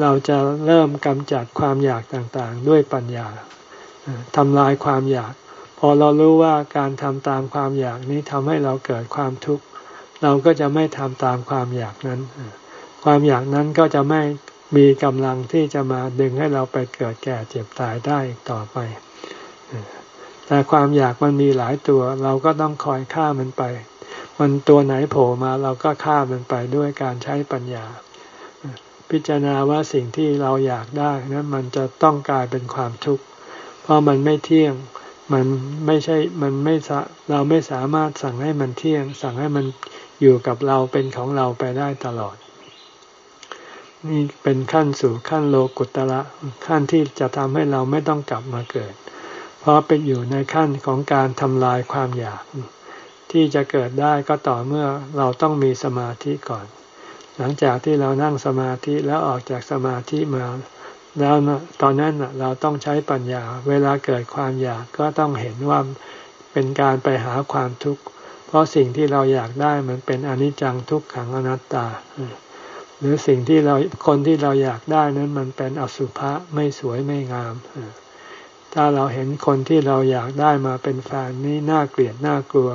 เราจะเริ่มกำจัดความอยากต่างๆ ด้วยปัญญาทำลายความอยาก พอเรารู้ว่าการทำตามความอยากนี้ทำให้เราเกิดความทุกข์ เราก็จะไม่ทำตามความอยากนั้น ความอยากนั้นก็จะไม่มีกำลังที่จะมาดึงให้เราไปเกิดแก่เจ็บตายได้ต่อไป แต่ความอยากมันมีหลายตัว เราก็ต้องคอยฆ่ามันไป มันตัวไหนโผล่มาเราก็ฆ่ามันไปด้วยการใช้ปัญญา พิจารณาว่าสิ่งที่เราอยากได้นั้นมันจะต้องกลายเป็นความทุกข์ เพราะมันไม่เที่ยงมันไม่ใช่ มันไม่เราไม่สามารถสั่งให้มันเที่ยง สั่งให้มันอยู่กับเราเป็นของเราไปได้ตลอด นี่เป็นขั้นสู่ขั้นโลกุตระขั้นที่จะทำให้เราไม่ต้องกลับมาเกิด เพราะเป็นอยู่ในขั้นของการทำลายความอยาก ที่จะเกิดได้ก็ต่อเมื่อเราต้องมีสมาธิก่อน หลังจากที่เรานั่งสมาธิแล้วออกจากสมาธิมา แล้วตอนนั้นเราต้องใช้ปัญญา เวลาเกิดความอยากก็ต้องเห็นว่าเป็นการไปหาความทุกข์ เพราะสิ่งที่เราอยากได้มันเป็นอนิจจังทุกขังอนัตตา หรือสิ่งที่เราคนที่เราอยากได้นั้นมันเป็นอสุภะไม่สวยไม่งามถ้าเราเห็นคนที่เราอยากได้มาเป็นแฟนนี่น่าเกลียดน่ากลัว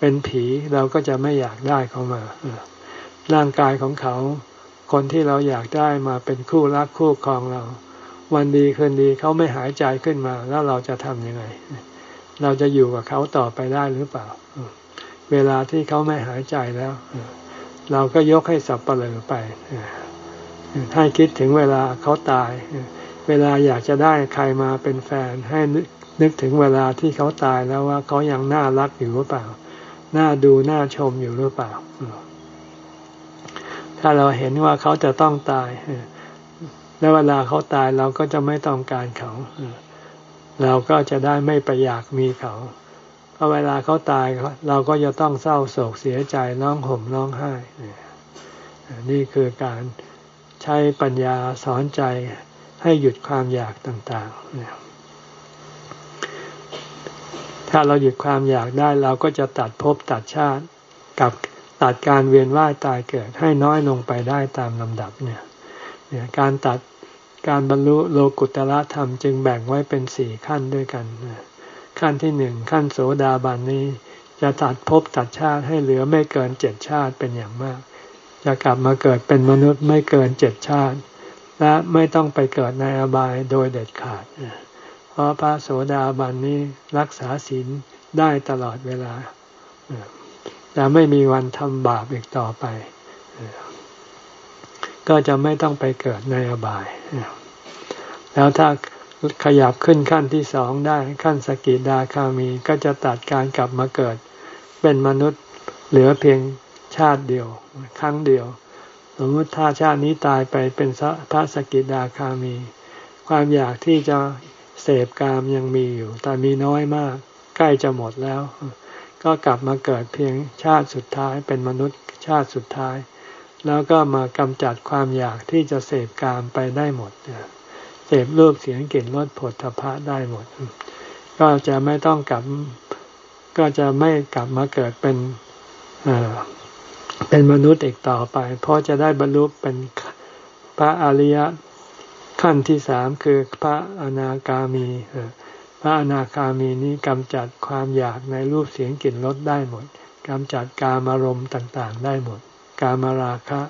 เป็นผีเราก็จะไม่อยากได้เขามาร่างกายของเขา คนที่เราอยากได้มาเป็นคู่รักคู่ครองเรา วันดีคืนดีเขาไม่หายใจขึ้นมา แล้วเราจะทำยังไง เราจะอยู่กับเขาต่อไปได้หรือเปล่า เวลาที่เขาไม่หายใจแล้ว เราก็ยกให้สับเปลือไปให้คิดถึงเวลาเขาตาย เวลาอยากจะได้ใครมาเป็นแฟนให้นึกถึงเวลาที่เขาตายแล้วว่าเขายังน่ารักอยู่หรือเปล่า น่าดูน่าชมอยู่หรือเปล่า ถ้าเราเห็นว่าเขาจะต้องตาย แล้วเวลาเขาตายเราก็จะไม่ต้องการเขา เราก็จะได้ไม่ไปอยากมีเขา เพอเวลาเขาตายเราก็จะต้องเศร้าโศกเสียใจร้องห่มร้องไห้ นี่คือการใช้ปัญญาสอนใจให้หยุดความอยากต่าง ๆ ถ้าเราหยุดความอยากได้เราก็จะตัดภพตัดชาติกับตัดการเวียนว่ายตายเกิดให้น้อยลงไปได้ตามลำดับเนี่ยเนี่ยการตัดการบรรลุโลกุตละธรรมจึงแบ่งไว้เป็นสี่ขั้นด้วยกัน ขั้นที่หนึ่งขั้นโสดาบันนี้ จะตัดภพตัดชาติให้เหลือไม่เกินเจ็ดชาติเป็นอย่างมาก จะกลับมาเกิดเป็นมนุษย์ไม่เกินเจ็ดชาติ และไม่ต้องไปเกิดในอบายโดยเด็ดขาด เพราะพระโสดาบันนี้รักษาศีลได้ตลอดเวลาจะไม่มีวันทำบาปอีกต่อไป ก็จะไม่ต้องไปเกิดในอบาย แล้วถ้าขยับขึ้นขั้นที่สองได้ขั้นสกิดาคามีก็จะตัดการกลับมาเกิด เป็นมนุษย์เหลือเพียงชาติเดียว ครั้งเดียว สมมติถ้าชาตินี้ตายไปเป็นพระสกิดาคามี ความอยากที่จะ เสพกามยังมีอยู่ แต่มีน้อยมาก ใกล้จะหมดแล้ว ก็กลับมาเกิดเพียงชาติสุดท้ายเป็นมนุษย์ชาติสุดท้าย แล้วก็มากำจัดความอยากที่จะเสพกามไปได้หมดเสพรูปเสียงกลิ่นรสผลทพะได้หมด ก็จะไม่ต้องกลับ ก็จะไม่กลับมาเกิดเป็นเป็นมนุษย์อีกต่อไป เพราะจะได้บรรลุเป็นพระอริย ขั้นที่สามคือพระอนาคามีพระอนาคามีนี้กำจัดความอยากในรูปเสียงกลิ่นรสได้หมดกำจัดกามารมณ์ต่างๆ ได้หมด กามราคะ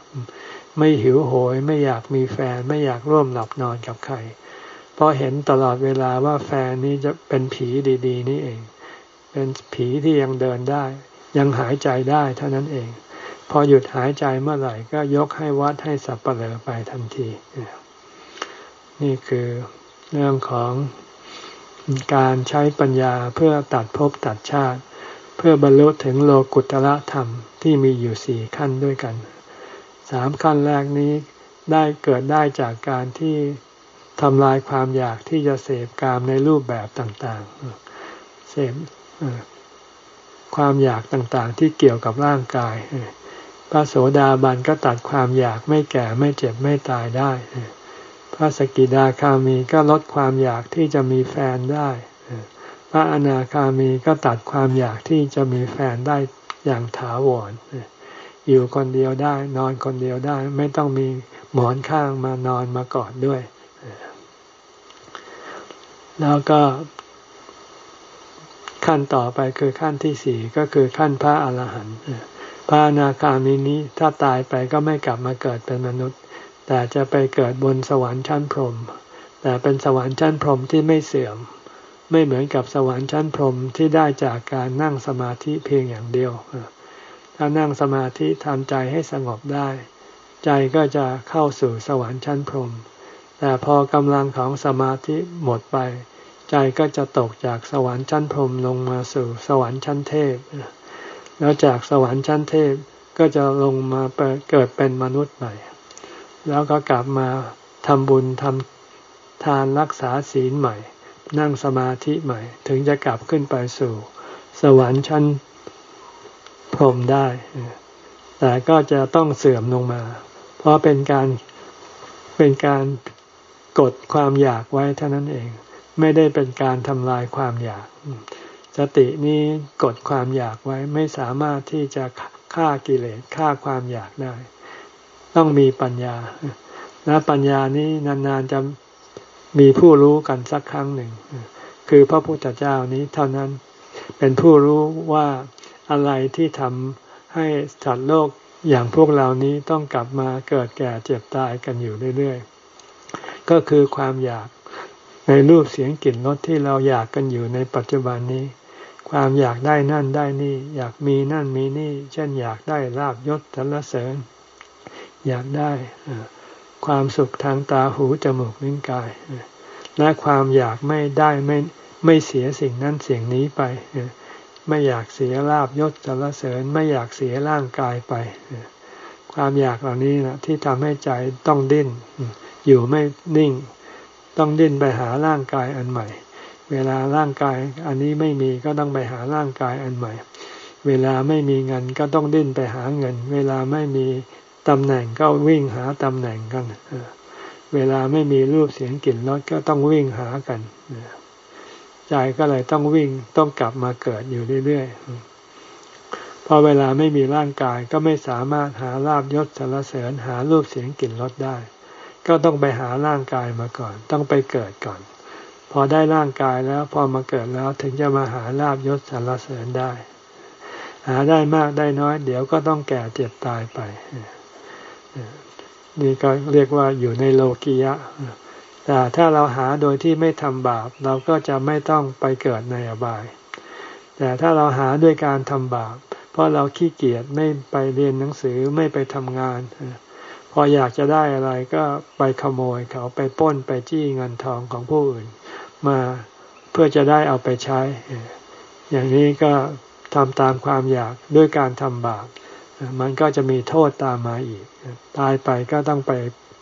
ไม่หิวโหย ไม่อยากมีแฟน ไม่อยากร่วมหลับนอนกับใคร เพราะเห็นตลอดเวลาว่าแฟนนี้จะเป็นผีดีๆ นี่เอง เป็นผีที่ยังเดินได้ ยังหายใจได้เท่านั้นเอง พอหยุดหายใจเมื่อไหร่ก็ยกให้วัดให้สับเปลือไปทันที นี่คือเรื่องของการใช้ปัญญาเพื่อตัดภพตัดชาติ เพื่อบรรลุถึงโลกุตละธรรมที่มีอยู่สี่ขั้นด้วยกันสามขั้นแรกนี้ได้เกิดได้จากการที่ทำลายความอยากที่จะเสพกามในรูปแบบต่างๆ เสพความอยากต่างๆ ที่เกี่ยวกับร่างกาย พระโสดาบันก็ตัดความอยากไม่แก่ไม่เจ็บไม่ตายได้ ระระสกิดาคามีก็ลดความอยากที่จะมีแฟนได้ พระอนาคามีก็ตัดความอยากที่จะมีแฟนได้อย่างถาวร อยู่คนเดียวได้ นอนคนเดียวได้ ไม่ต้องมีหมอนข้างมานอนมากอดด้วย แล้วก็ขั้นต่อไปคือขั้นที่สี่ก็คือขั้นพระอรหันต์พระอนาคามีนี้ถ้าตายไปก็ไม่กลับมาเกิดเป็นมนุษย์ แต่จะไปเกิดบนสวรรค์ชั้นพรหมแต่เป็นสวรรค์ชั้นพรหมที่ไม่เสื่อม ไม่เหมือนกับสวรรค์ชั้นพรหมที่ได้จากการนั่งสมาธิเพียงอย่างเดียว ถ้านั่งสมาธิทำใจให้สงบได้ ใจก็จะเข้าสู่สวรรค์ชั้นพรหมแต่พอกำลังของสมาธิหมดไป ใจก็จะตกจากสวรรค์ชั้นพรหมลงมาสู่สวรรค์ชั้นเทพ แล้วจากสวรรค์ชั้นเทพก็จะลงมาเกิดเป็นมนุษย์ใหม่ แล้วก็กลับมาทำบุญทำทานรักษาศีลใหม่ นั่งสมาธิใหม่ ถึงจะกลับขึ้นไปสู่ สวรรค์ชั้นพรหมได้ แต่ก็จะต้องเสื่อมลงมา เพราะเป็นการเป็นการกดความอยากไว้เท่านั้นเอง ไม่ได้เป็นการทำลายความอยาก สตินี้กดความอยากไว้ไม่สามารถที่จะฆ่ากิเลสฆ่าความอยากได้ ต้องมีปัญญา และปัญญานี้นานๆจะมีผู้รู้กันสักครั้งหนึ่ง คือพระพุทธเจ้านี้เท่านั้นเป็นผู้รู้ว่าอะไรที่ทำให้สัตว์โลกอย่างพวกเรานี้ต้องกลับมาเกิดแก่เจ็บตายกันอยู่เรื่อยๆ ก็คือความอยากในรูปเสียงกลิ่นรสที่เราอยากกันอยู่ในปัจจุบันนี้ ความอยากได้นั่นได้นี่ อยากมีนั่นมีนี่ เช่นอยากได้ลาบยศสรรเสริญ อยากได้ความสุขทางตาหูจมูกลิ้นกายและความอยากไม่ได้ไม่ไม่เสียสิ่งนั้นสิ่งนี้ไปไม่อยากเสียลาบยศสรรเสริญไม่อยากเสียร่างกายไปความอยากเหล่านี้นะที่ทำให้ใจต้องดิ้น อยู่ไม่นิ่ง ต้องดิ้นไปหาร่างกายอันใหม่ เวลาร่างกายอันนี้ไม่มีก็ต้องไปหาร่างกายอันใหม่ เวลาไม่มีเงินก็ต้องดิ้นไปหาเงิน เวลาไม่มี ตำแหน่งก็วิ่งหาตำแหน่งกันเวลาไม่มีรูปเสียงกลิ่นรสก็ต้องวิ่งหากันใจก็เลยต้องวิ่งต้องกลับมาเกิดอยู่เรื่อยๆพอเวลาไม่มีร่างกายก็ไม่สามารถหาลาบยศสารเสริญหารูปเสียงกลิ่นรสได้ ก็ต้องไปหาร่างกายมาก่อน ต้องไปเกิดก่อน พอได้ร่างกายแล้วพอมาเกิดแล้วถึงจะมาหาลาบยศสรรเสริญได้ หาได้มากได้น้อย เดี๋ยวก็ต้องแก่เจ็บตายไป นี่ก็เรียกว่าอยู่ในโลกียะแต่ถ้าเราหาโดยที่ไม่ทำบาป เราก็จะไม่ต้องไปเกิดในอบาย แต่ถ้าเราหาด้วยการทำบาป เพราะเราขี้เกียจไม่ไปเรียนหนังสือไม่ไปทำงาน พออยากจะได้อะไรก็ไปขโมยเขาไปป้นไปจี้เงินทองของผู้อื่น มาเพื่อจะได้เอาไปใช้ อย่างนี้ก็ทำตามความอยากด้วยการทำบาป มันก็จะมีโทษตามมาอีก ตายไปก็ต้องไป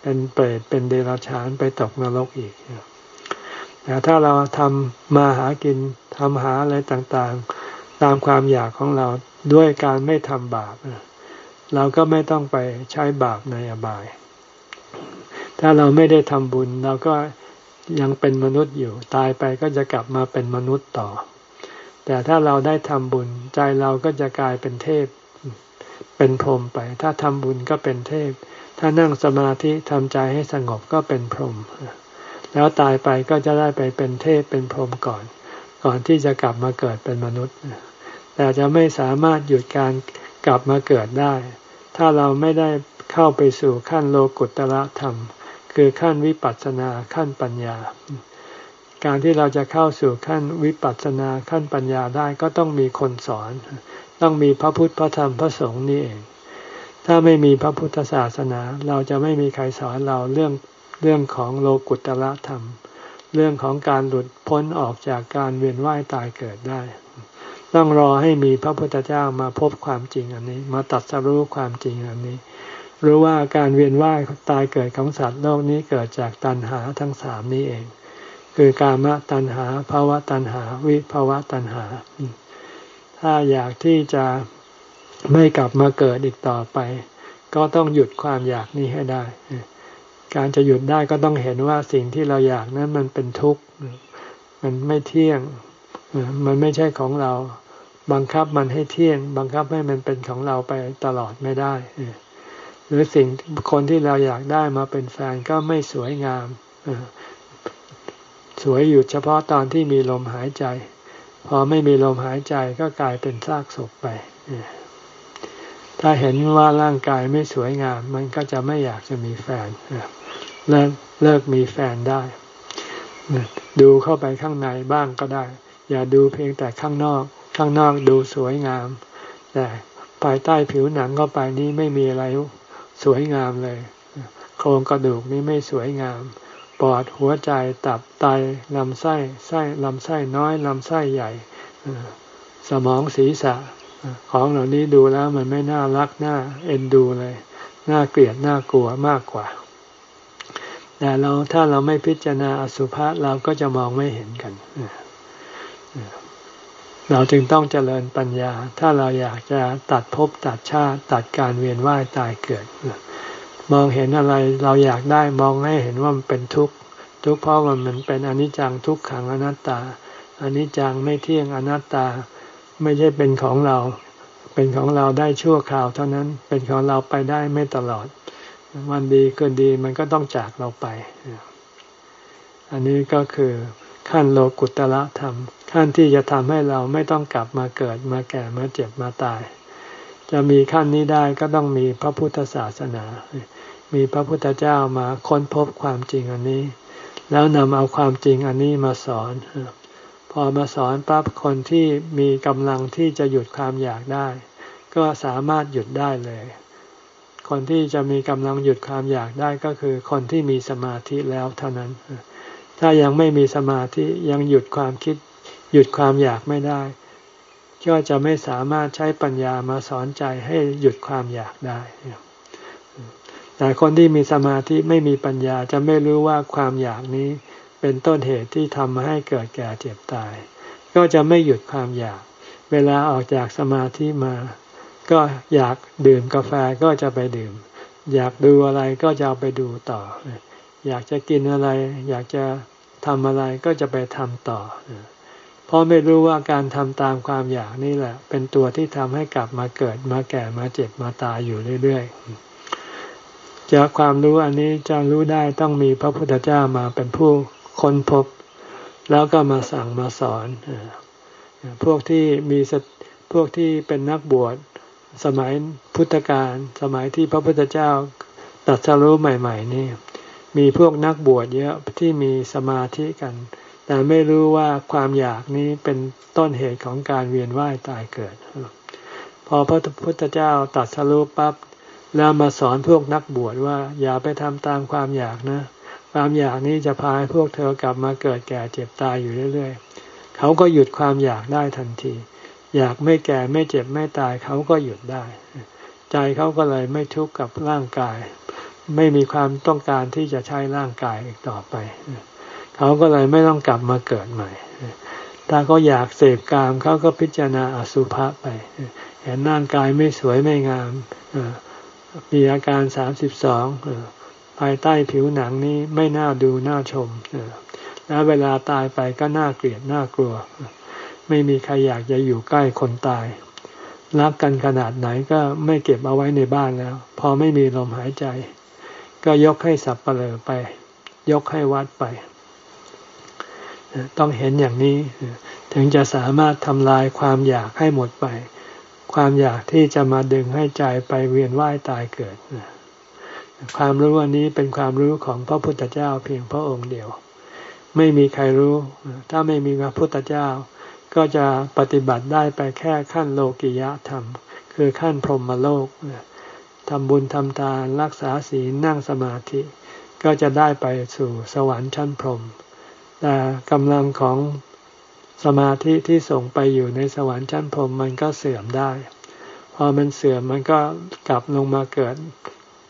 เป็นเปรตเป็นเดรัจฉานไปตกนรกอีกแต่ถ้าเราทำมาหากินทำหาอะไรต่างๆ ตามความอยากของเราด้วยการไม่ทำบาปเราก็ไม่ต้องไปใช้บาปในอบาย ถ้าเราไม่ได้ทำบุญ เราก็ยังเป็นมนุษย์อยู่ ตายไปก็จะกลับมาเป็นมนุษย์ต่อ แต่ถ้าเราได้ทำบุญใจเราก็จะกลายเป็นเทพ เป็นพรหมไป ถ้าทำบุญก็เป็นเทพ ถ้านั่งสมาธิทำใจให้สงบก็เป็นพรหมแล้วตายไปก็จะได้ไปเป็นเทพเป็นพรหมก่อน ก่อนที่จะกลับมาเกิดเป็นมนุษย์ แต่จะไม่สามารถหยุดการกลับมาเกิดได้ ถ้าเราไม่ได้เข้าไปสู่ขั้นโลกุตตะธรรม คือขั้นวิปัสสนาขั้นปัญญา การที่เราจะเข้าสู่ขั้นวิปัสสนาขั้นปัญญาได้ก็ต้องมีคนสอน ต้องมีพระพุทธพระธรรมพระสงฆ์นี่เอง ถ้าไม่มีพระพุทธศาสนา เราจะไม่มีใครสอนเราเรื่องเรื่องของโลกุตตะธรรม เรื่องของการหลุดพ้นออกจากการเวียนว่ายตายเกิดได้ ต้องรอให้มีพระพุทธเจ้ามาพบความจริงอันนี้ มาตัดสรู้ความจริงอันนี้รู้ว่าการเวียนว่ายตายเกิดของสัตว์โลกนี้เกิดจากตัณหาทั้งสามนี้เอง คือกามตัณหาภาวะตัณหา วิภาวะตัณหา ถ้าอยากที่จะไม่กลับมาเกิดอีกต่อไป ก็ต้องหยุดความอยากนี้ให้ได้ การจะหยุดได้ก็ต้องเห็นว่าสิ่งที่เราอยากนั้นมันเป็นทุกข์ มันไม่เที่ยง มันไม่ใช่ของเรา บังคับมันให้เที่ยง บังคับให้มันเป็นของเราไปตลอดไม่ได้ หรือสิ่งคนที่เราอยากได้มาเป็นแฟนก็ไม่สวยงาม สวยอยู่เฉพาะตอนที่มีลมหายใจ พอไม่มีลมหายใจก็กลายเป็นซากศพไป ถ้าเห็นว่าร่างกายไม่สวยงาม มันก็จะไม่อยากจะมีแฟนเลิกเลิกมีแฟนได้ ดูเข้าไปข้างในบ้างก็ได้ อย่าดูเพียงแต่ข้างนอก ข้างนอกดูสวยงาม แต่ภายใต้ผิวหนังเข้าไปนี้ไม่มีอะไรสวยงามเลย โครงกระดูกนี้ไม่สวยงาม ปอดหัวใจตับไตลำไส้ไส้ลำไส้น้อยลำไส้ใหญ่สมองศีรษะ ของเหล่านี้ดูแล้วมันไม่น่ารักน่าเอ็นดูเลย น่าเกลียดน่ากลัวมากกว่า แต่เราถ้าเราไม่พิจารณาอสุภะเราก็จะมองไม่เห็นกัน เราจึงต้องเจริญปัญญา ถ้าเราอยากจะตัดภพตัดชาติตัดการเวียนว่ายตายเกิด มองเห็นอะไรเราอยากได้มองให้เห็นว่ามันเป็นทุกข์ทุกข์เพราะมันมันเป็นอนิจจังทุกขังอนัตตาอนิจจังไม่เที่ยงอนัตตา ไม่ใช่เป็นของเรา เป็นของเราได้ชั่วคราวเท่านั้นเป็นของเราไปได้ไม่ตลอด วันดีเกินดีมันก็ต้องจากเราไป อันนี้ก็คือขั้นโลกุตละธรรม ขั้นที่จะทำให้เราไม่ต้องกลับมาเกิดมาแก่มาเจ็บมาตาย จะมีขั้นนี้ได้ก็ต้องมีพระพุทธศาสนา มีพระพุทธเจ้ามาค้นพบความจริงอันนี้ แล้วนำเอาความจริงอันนี้มาสอน พอมาสอนปั๊บคนที่มีกำลังที่จะหยุดความอยากได้ ก็สามารถหยุดได้เลย คนที่จะมีกำลังหยุดความอยากได้ก็คือคนที่มีสมาธิแล้วเท่านั้น ถ้ายังไม่มีสมาธิยังหยุดความคิด หยุดความอยากไม่ได้ก็จะไม่สามารถใช้ปัญญามาสอนใจให้หยุดความอยากได้ แต่คนที่มีสมาธิไม่มีปัญญาจะไม่รู้ว่าความอยากนี้เป็นต้นเหตุที่ทำให้เกิดแก่เจ็บตาย ก็จะไม่หยุดความอยาก เวลาออกจากสมาธิมา ก็อยากดื่มกาแฟก็จะไปดื่ม อยากดูอะไรก็จะเอาไปดูต่อ อยากจะกินอะไร อยากจะทำอะไรก็จะไปทำต่อ เพราะไม่รู้ว่าการทำตามความอยากนี่แหละ เป็นตัวที่ทำให้กลับมาเกิดมาแก่มาเจ็บมาตายอยู่เรื่อย ๆ จากความรู้อันนี้จะรู้ได้ต้องมีพระพุทธเจ้ามาเป็นผู้ค้นพบ แล้วก็มาสั่งมาสอน พวกที่มีพวกที่เป็นนักบวชสมัยพุทธกาลสมัยที่พระพุทธเจ้าตัดสรู้ใหม่ ๆ นี่ มีพวกนักบวชเยอะที่มีสมาธิกัน แต่ไม่รู้ว่าความอยากนี้เป็นต้นเหตุของการเวียนว่ายตายเกิด พอพระพุทธเจ้าตัดสรู้ปั๊บ แล้วมาสอนพวกนักบวชว่า อย่าไปทำตามความอยากนะ ความอยากนี้จะพาให้พวกเธอกลับมาเกิดแก่เจ็บตายอยู่เรื่อยๆ เขาก็หยุดความอยากได้ทันที อยากไม่แก่ไม่เจ็บไม่ตายเขาก็หยุดได้ ใจเขาก็เลยไม่ทุกข์กับร่างกาย ไม่มีความต้องการที่จะใช้ร่างกายอีกต่อไป เขาก็เลยไม่ต้องกลับมาเกิดใหม่ ถ้าเขาอยากเสพกามเขาก็พิจารณาอสุภะไป เห็นร่างกายไม่สวยไม่งาม มีอาการสามสิบสองภายใต้ผิวหนังนี้ไม่น่าดูน่าชมแล้วเวลาตายไปก็น่าเกลียดน่ากลัว ไม่มีใครอยากจะอยู่ใกล้คนตาย รักกันขนาดไหนก็ไม่เก็บเอาไว้ในบ้านแล้ว พอไม่มีลมหายใจ ก็ยกให้สับเปลือไป ยกให้วัดไป ต้องเห็นอย่างนี้ ถึงจะสามารถทำลายความอยากให้หมดไป ความอยากที่จะมาดึงให้ใจไปเวียนว่ายตายเกิด ความรู้อันนี้เป็นความรู้ของพระพุทธเจ้าเพียงพระองค์เดียว ไม่มีใครรู้ ถ้าไม่มีพระพุทธเจ้า ก็จะปฏิบัติได้ไปแค่ขั้นโลกิยะธรรม คือขั้นพรหมโลกทำบุญทำทานรักษาศีลนั่งสมาธิ ก็จะได้ไปสู่สวรรค์ชั้นพรหมแต่กำลังของ สมาธิที่ส่งไปอยู่ในสวรรค์ชั้นพรมมันก็เสื่อมได้ พอมันเสื่อมมันก็กลับลงมาเกิด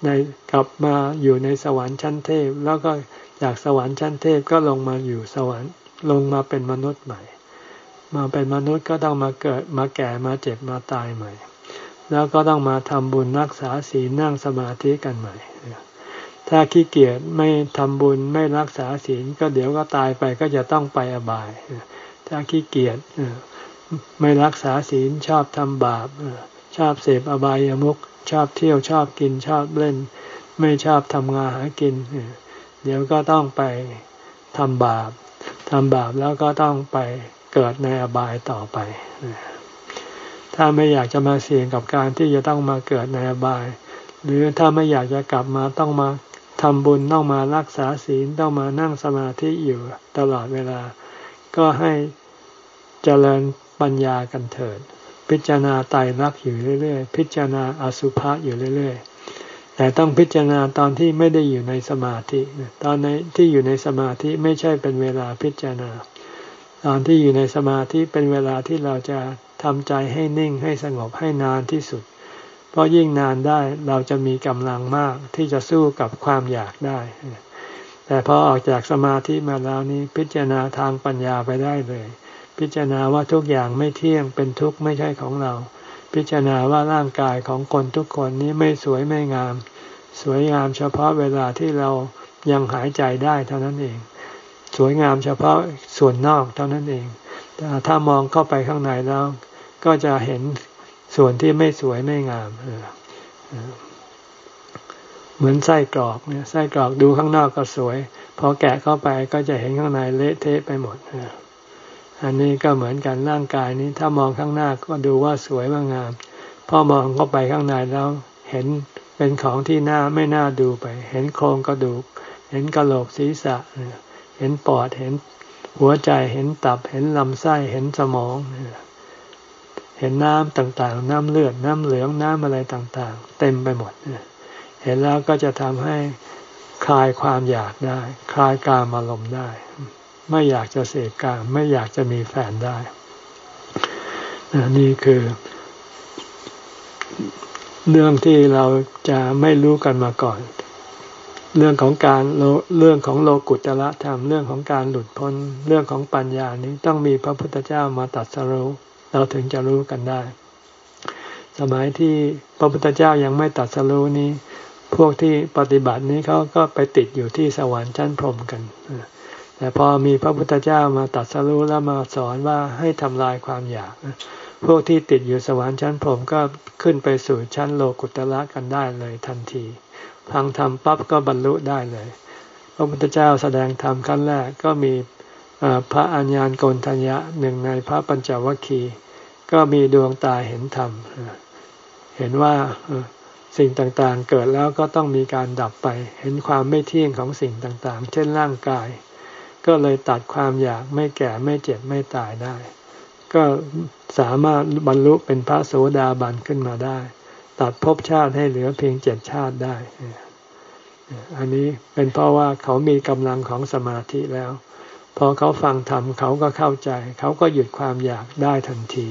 ในกลับมาอยู่ในสวรรค์ชั้นเทพ แล้วก็จากสวรรค์ชั้นเทพก็ลงมาอยู่สวรรค์ลงมาเป็นมนุษย์ใหม่ มาเป็นมนุษย์ก็ต้องมาเกิดมาแก่มาเจ็บมาตายใหม่ แล้วก็ต้องมาทำบุญรักษาศีลนั่งสมาธิกันใหม่ ถ้าขี้เกียจไม่ทำบุญไม่รักษาศีลก็เดี๋ยวก็ตายไปก็จะต้องไปอบาย ถ้าขี้เกียจไม่รักษาศีลชอบทำบาปชอบเสพอบายามุขชอบเที่ยวชอบกินชอบเล่น ไม่ชอบทำงานหากิน เดี๋ยวก็ต้องไปทำบาปทำบาปแล้วก็ต้องไปเกิดในอบายต่อไป ถ้าไม่อยากจะมาเสี่ยงกับการที่จะต้องมาเกิดในอบาย หรือถ้าไม่อยากจะกลับมาต้องมาทำบุญต้องมารักษาศีลต้องมานั่งสมาธิอยู่ตลอดเวลา ก็ให้เจริญปัญญากันเถิด พิจารณาไตรลักษณ์อยู่เรื่อยๆ พิจารณาอสุภะอยู่เรื่อยๆ แต่ต้องพิจารณาตอนที่ไม่ได้อยู่ในสมาธิตอนในที่อยู่ในสมาธิไม่ใช่เป็นเวลาพิจารณา ตอนที่อยู่ในสมาธิเป็นเวลาที่เราจะทำใจให้นิ่งให้สงบให้นานที่สุด เพราะยิ่งนานได้เราจะมีกำลังมากที่จะสู้กับความอยากได้ แต่พอออกจากสมาธิมาแล้วนี้พิจารณาทางปัญญาไปได้เลย พิจารณาว่าทุกอย่างไม่เที่ยงเป็นทุกข์ไม่ใช่ของเรา พิจารณาว่าร่างกายของคนทุกคนนี้ไม่สวยไม่งาม สวยงามเฉพาะเวลาที่เรายังหายใจได้เท่านั้นเอง สวยงามเฉพาะส่วนนอกเท่านั้นเอง แต่ถ้ามองเข้าไปข้างในแล้ว ก็จะเห็นส่วนที่ไม่สวยไม่งามเเหมือนไส้กรอกเนี่ยไส้กรอกดูข้างนอกก็สวย พอแกะเข้าไปก็จะเห็นข้างในเละเทะไปหมดอันนี้ก็เหมือนกันร่างกายนี้ ถ้ามองข้างหน้าก็ดูว่าสวยว่างาม พอมองเข้าไปข้างในแล้วเห็นเป็นของที่น่าไม่น่าดูไป เห็นโครงกระดูก เห็นกระโหลกศีรษะ เห็นปอดเห็นหัวใจเห็นตับเห็นลำไส้เห็นสมอง เห็นน้ำต่างๆ น้ำเลือดน้ำเหลืองน้ำอะไรต่างๆ เต็มไปหมด เห็นแล้วก็จะทำให้คลายความอยากได้ คลายกามอารมณ์ได้ ไม่อยากจะเสพกาม ไม่อยากจะมีแฟนได้ นี่คือ เรื่องที่เราจะไม่รู้กันมาก่อน เรื่องของการเรื่องของโลกุตละธรรมเรื่องของการหลุดพ้นเรื่องของปัญญานี้ต้องมีพระพุทธเจ้ามาตัดสรู้เราถึงจะรู้กันได้ สมัยที่พระพุทธเจ้ายังไม่ตัดสรู้นี้ พวกที่ปฏิบัตินี้เขาก็ไปติดอยู่ที่สวรรค์ชั้นพรหมกันแต่พอมีพระพุทธเจ้ามาตัดสรู้แล้วมาสอนว่าให้ทำลายความอยาก พวกที่ติดอยู่สวรรค์ชั้นพรหมก็ขึ้นไปสู่ชั้นโลกุตละกันได้เลยทันทีพังธรรมปั๊บก็บรรลุได้เลย พระพุทธเจ้าแสดงธรรมขั้นแรกก็มีพระอัญญาณโกนทัญญะหนึ่งในพระปัญจวัคคีย์ก็มีดวงตาเห็นธรรม เห็นว่า สิ่งต่างๆ เกิดแล้วก็ต้องมีการดับไป เห็นความไม่เที่ยงของสิ่งต่างๆ เช่นร่างกาย ก็เลยตัดความอยากไม่แก่ไม่เจ็บไม่ตายได้ ก็สามารถบรรลุเป็นพระโสดาบันขึ้นมาได้ ตัดภพชาติให้เหลือเพียงเจ็ดชาติได้ อันนี้เป็นเพราะว่าเขามีกำลังของสมาธิแล้ว พอเขาฟังธรรมเขาก็เข้าใจ เขาก็หยุดความอยากได้ทันที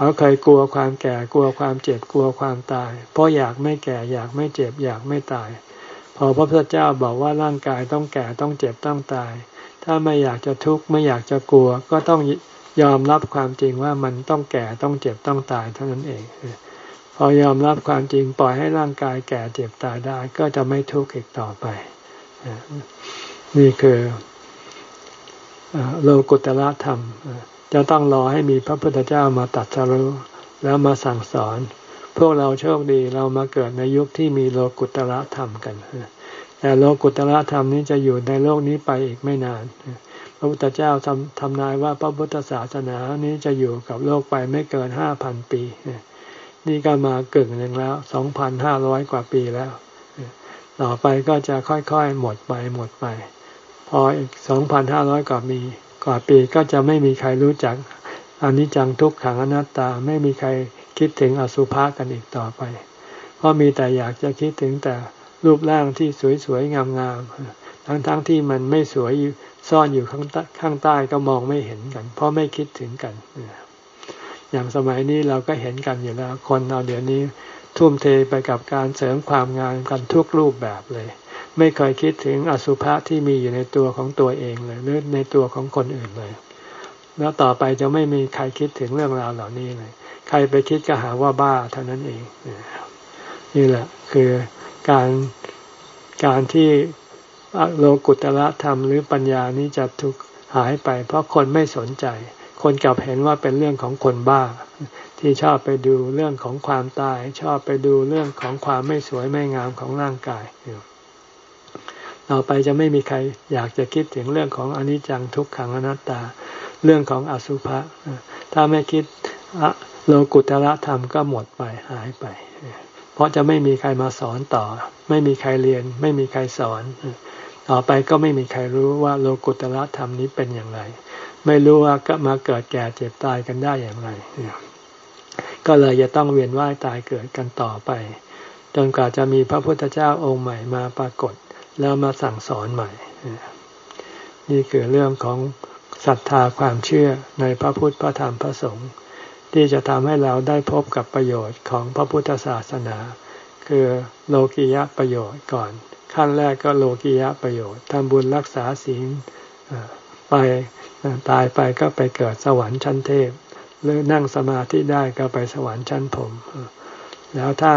เขาเคยกลัวความแก่กลัวความเจ็บกลัวความตาย เพราะอยากไม่แก่อยากไม่เจ็บอยากไม่ตาย พอพระพุทธเจ้าบอกว่าร่างกายต้องแก่ต้องเจ็บต้องตาย ถ้าไม่อยากจะทุกข์ไม่อยากจะกลัว ก็ต้องยอมรับความจริงว่ามันต้องแก่ต้องเจ็บต้องตายเท่านั้นเอง พอยอมรับความจริงปล่อยให้ร่างกายแก่เจ็บตายได้ ก็จะไม่ทุกข์อีกต่อไป นี่คือโลกุตละธรรม จะต้องรอให้มีพระพุทธเจ้ามาตัดสรู้แล้วมาสั่งสอน พวกเราโชคดีเรามาเกิดในยุคที่มีโลกุตระธรรมกัน แต่โลกุตระธรรมนี้จะอยู่ในโลกนี้ไปอีกไม่นาน พระพุทธเจ้าทำทำนายว่าพระพุทธศาสนานี้จะอยู่กับโลกไปไม่เกินห้าพันปี นี่ก็มาเกึ่งหนึ่งแล้วสองพันห้าร้อยกว่าปีแล้ว ต่อไปก็จะค่อยๆหมดไปหมดไป พออีกสองพันห้าร้อยกว่ามี ว่าปีก็จะไม่มีใครรู้จักอนิจจังทุกขังอนัตตาไม่มีใครคิดถึงอสุภะกันอีกต่อไป เพราะมีแต่อยากจะคิดถึงแต่รูปร่างที่สวยๆงามๆทั้งๆทที่มันไม่สวยซ่อนอยู่ข้างข้างใต้ก็มองไม่เห็นกัน เพราะไม่คิดถึงกัน อย่างสมัยนี้เราก็เห็นกันอยู่แล้ว คนเราเดี๋ยวนี้ทุ่มเทไปกับการเสริมความงามกันทุกรูปแบบเลย ไม่เคยคิดถึงอสุภะที่มีอยู่ในตัวของตัวเองเลยหรือในตัวของคนอื่นเลย แล้วต่อไปจะไม่มีใครคิดถึงเรื่องราวเหล่านี้เลย ใครไปคิดก็หาว่าบ้าเท่านั้นเองนี่แหละ คือการการที่โลกุตละธรรมหรือปัญญานี้จะถูกหายไป เพราะคนไม่สนใจ คนกลับเห็นว่าเป็นเรื่องของคนบ้า ที่ชอบไปดูเรื่องของความตาย ชอบไปดูเรื่องของความไม่สวยไม่งามของร่างกาย ต่อไปจะไม่มีใครอยากจะคิดถึงเรื่องของอนิจจังทุกขังอนัตตา เรื่องของอสุภะถ้าไม่คิดโลกุตละธรรมก็หมดไปหายไป เพราะจะไม่มีใครมาสอนต่อ ไม่มีใครเรียน ไม่มีใครสอน ต่อไปก็ไม่มีใครรู้ว่าโลกุตละธรรมนี้เป็นอย่างไร ไม่รู้ว่าก็มาเกิดแก่เจ็บตายกันได้อย่างไร ก็เลยจะต้องเวียนว่ายตายเกิดกันต่อไป จนกว่าจะมีพระพุทธเจ้าองค์ใหม่มาปรากฏ แล้วมาสั่งสอนใหม่ นี่คือเรื่องของศรัทธาความเชื่อในพระพุทธพระธรรมพระสงฆ์ที่จะทำให้เราได้พบกับประโยชน์ของพระพุทธศาสนา คือโลกิยะประโยชน์ก่อน ขั้นแรกก็โลกิยะประโยชน์ทำบุญรักษาศีลไปตายไปก็ไปเกิดสวรรค์ชั้นเทพ หรือนั่งสมาธิได้ก็ไปสวรรค์ชั้นผม แล้วถ้า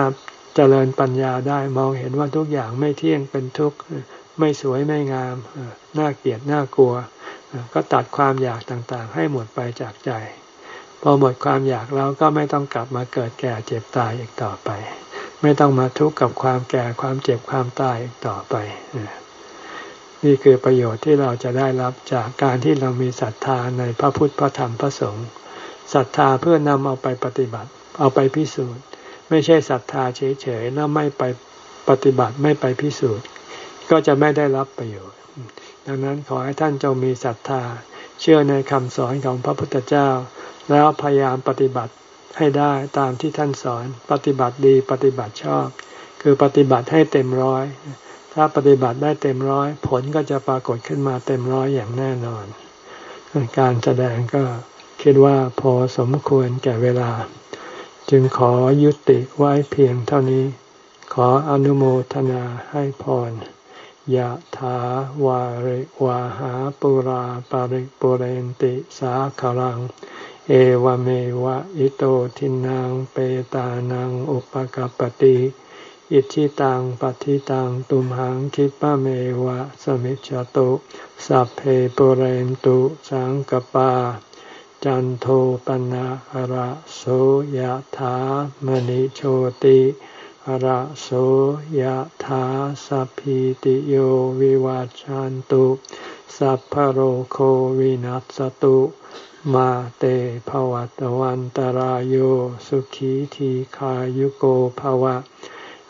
เจริญปัญญาได้มองเห็นว่าทุกอย่างไม่เที่ยงเป็นทุกข์ไม่สวยไม่งามน่าเกลียดน่ากลัว ก็ตัดความอยากต่างๆ ให้หมดไปจากใจ พอหมดความอยากแล้วก็ไม่ต้องกลับมาเกิดแก่เจ็บตายอีกต่อไป ไม่ต้องมาทุกข์กับความแก่ความเจ็บความตายอีกต่อไปนี่คือประโยชน์ที่เราจะได้รับจากการที่เรามีศรัทธาในพระพุทธพระธรรมพระสงฆ์ศรัทธาเพื่อนำเอาไปปฏิบัติ เอาไปพิสูจน์ ไม่ใช่ศรัทธาเฉยๆแล้วไม่ไปปฏิบัติไม่ไปพิสูจน์ ก็จะไม่ได้รับประโยชน์ ดังนั้นขอให้ท่านจงมีศรัทธา เชื่อในคำสอนของพระพุทธเจ้า แล้วพยายามปฏิบัติให้ได้ตามที่ท่านสอนปฏิบัติดีปฏิบัติชอบ คือปฏิบัติให้เต็มร้อย ถ้าปฏิบัติได้เต็มร้อย ผลก็จะปรากฏขึ้นมาเต็มร้อยอย่างแน่นอน การแสดงก็คิดว่าพอสมควรแก่เวลา จึงขอยุติไว้เพียงเท่านี้ ขออนุโมทนาให้พรยะถาวาริวาหาปุราปาริปุเรนติสาคลัง เอวเมวะอิโตทินังเปตานังอุปกปติอิชิตังปฏิตังตุมหังคิปะเมวะสมิจจตุสัพเพปุเรนตุสังกปา จันโทปนะระโสยถามณิโชติระโสยถาสัพพิติโยวิวาจันตุ สัพพโรโควินัสตุ มาเตภวัตวันตารโยสุขีทีขายุโกภวะ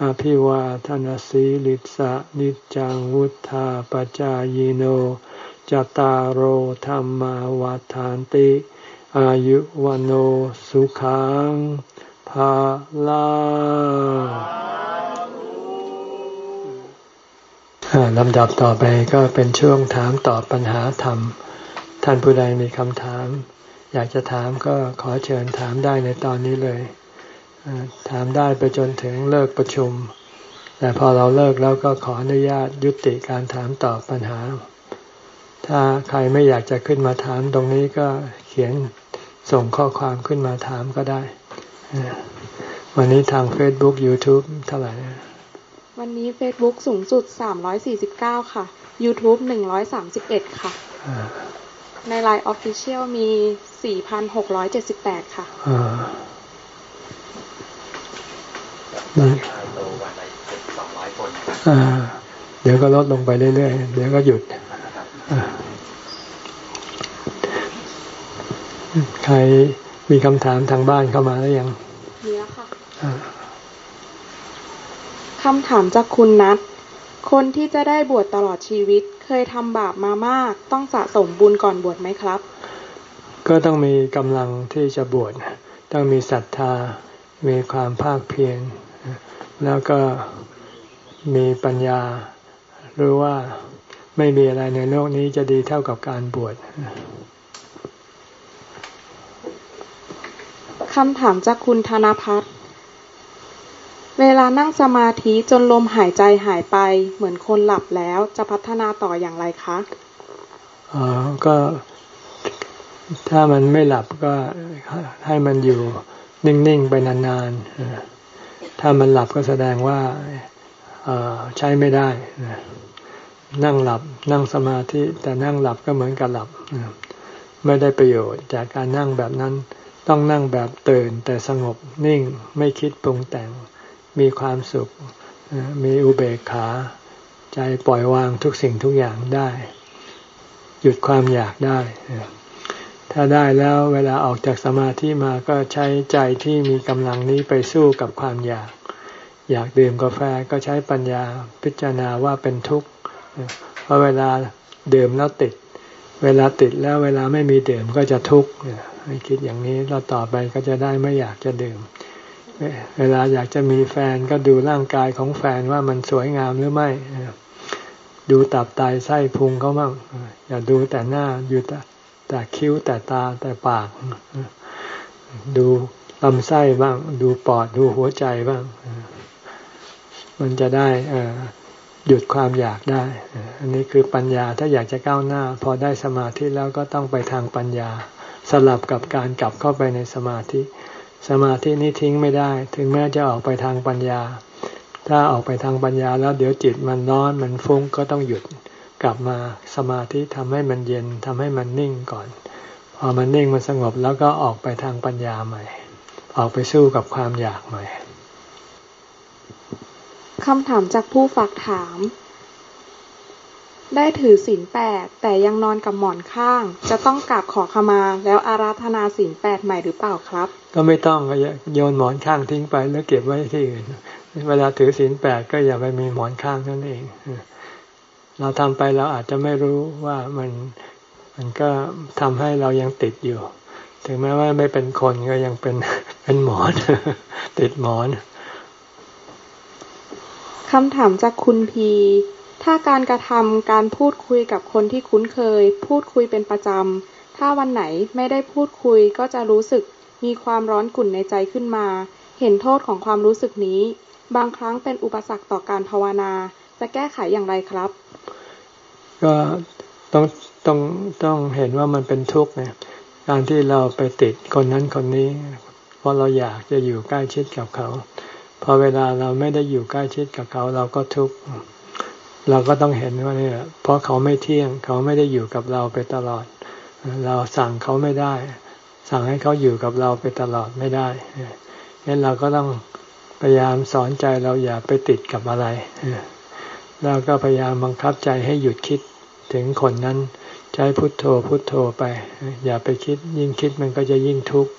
อภิวาทนสีลิสะนิจังวุธาปจายโนจตารโหธรรมวาทานติ อายุวันโอสุขังภาลาลำดับต่อไปก็เป็นช่วงถามตอบปัญหาธรรม ท่านผู้ใดมีคำถาม อยากจะถามก็ขอเชิญถามได้ในตอนนี้เลย ถามได้ไปจนถึงเลิกประชุม แต่พอเราเลิกแล้วก็ขออนุญาตยุติการถามตอบปัญหา ถ้าใครไม่อยากจะขึ้นมาถามตรงนี้ก็เขียน ส่งข้อความขึ้นมาถามก็ได้ วันนี้ทาง Facebook YouTube เท่าไหร่ วันนี้ Facebook สูงสุด 349 ค่ะ YouTube 131 ค่ะ ใน Line Official มี 4,678 ค่ะเดี๋ยวก็ลดลงไปเรื่อยๆ เดี๋ยวก็หยุด ใครมีคำถามทางบ้านเข้ามาหรือยังมีแล้วค่ะคำถามจากคุณนัทคนที่จะได้บวชตลอดชีวิต เคยทำบาปมามาก ต้องสะสมบุญก่อนบวชไหมครับ ก็ต้องมีกำลังที่จะบวชต้องมีศรัทธา มีความภาคเพียรแล้วก็มีปัญญาหรือว่าไม่มีอะไรในโลกนี้จะดีเท่ากับการบวช คำถามจากคุณธนพัฒน์เวลานั่งสมาธิจนลมหายใจหายไป เหมือนคนหลับแล้วจะพัฒนาต่ออย่างไรคะอ๋อก็ ถ้ามันไม่หลับก็ให้มันอยู่นิ่งๆไปนานๆ ถ้ามันหลับก็แสดงว่าใช้ไม่ได้ นั่งหลับนั่งสมาธิแต่นั่งหลับก็เหมือนกับหลับ ไม่ได้ประโยชน์จากการนั่งแบบนั้น ต้องนั่งแบบตื่นแต่สงบนิ่งไม่คิดปรุงแต่ง มีความสุข มีอุเบกขา ใจปล่อยวางทุกสิ่งทุกอย่างได้ หยุดความอยากได้ ถ้าได้แล้วเวลาออกจากสมาธิมาก็ใช้ใจที่มีกำลังนี้ไปสู้กับความอยาก อยากดื่มกาแฟก็ใช้ปัญญาพิจารณาว่าเป็นทุกข์เพราะเวลาดื่มแล้วติด เวลาติดแล้วเวลาไม่มีดื่มก็จะทุกข์ให้คิดอย่างนี้เราต่อไปก็จะได้ไม่อยากจะดื่ม เวลาอยากจะมีแฟนก็ดูร่างกายของแฟนว่ามันสวยงามหรือไม่ ดูตับไตไส้พุงเขาบ้างอย่าดูแต่หน้าอยู่แต่แต่คิ้วแต่ตาแต่ปาก ดูลำไส้บ้าง ดูปอดดูหัวใจบ้าง มันจะได้ หยุดความอยากได้ อันนี้คือปัญญาถ้าอยากจะก้าวหน้า พอได้สมาธิแล้วก็ต้องไปทางปัญญา สลับกับการกลับเข้าไปในสมาธิ สมาธินี้ทิ้งไม่ได้ ถึงแม้จะออกไปทางปัญญา ถ้าออกไปทางปัญญาแล้วเดี๋ยวจิตมันร้อนมันฟุ้งก็ต้องหยุดกลับมาสมาธิทำให้มันเย็นทำให้มันนิ่งก่อน พอมันนิ่งมันสงบแล้วก็ออกไปทางปัญญาใหม่ ออกไปสู้กับความอยากใหม่ คำถามจากผู้ฝากถาม ได้ถือศีลแปดแต่ยังนอนกับหมอนข้าง จะต้องกราบขอขมาแล้วอาราธนาศีลแปดใหม่หรือเปล่าครับ ก็ไม่ต้องโยนหมอนข้างทิ้งไปแล้วเก็บไว้ที่อื่นเวลาถือศีลแปดก็อย่าไปมีหมอนข้างนั่นเอง เราทำไปเราอาจจะไม่รู้ว่ามันมันก็ทำให้เรายังติดอยู่ ถึงแม้ว่าไม่เป็นคนก็ยังเป็นเป็นหมอน ติดหมอน คำถามจากคุณพี ถ้าการกระทำการพูดคุยกับคนที่คุ้นเคย พูดคุยเป็นประจำ ถ้าวันไหนไม่ได้พูดคุยก็จะรู้สึกมีความร้อนกุ่นในใจขึ้นมา เห็นโทษของความรู้สึกนี้ บางครั้งเป็นอุปสรรคต่อการภาวนา จะแก้ไขอย่างไรครับ ก็ต้องต้องต้องเห็นว่ามันเป็นทุกข์เนี่ยการที่เราไปติดคนนั้นคนนี้ เพราะเราอยากจะอยู่ใกล้ชิดกับเขา พอเวลาเราไม่ได้อยู่ใกล้ชิดกับเขาเราก็ทุกข์เราก็ต้องเห็นว่าเนี่ยเพราะเขาไม่เที่ยงเขาไม่ได้อยู่กับเราไปตลอด เราสั่งเขาไม่ได้ สั่งให้เขาอยู่กับเราไปตลอดไม่ได้งั้นเราก็ต้องพยายามสอนใจเราอย่าไปติดกับอะไรเราก็พยายามบังคับใจให้หยุดคิดถึงคนนั้น ใช้พุทโธพุทโธไป อย่าไปคิดยิ่งคิดมันก็จะยิ่งทุกข์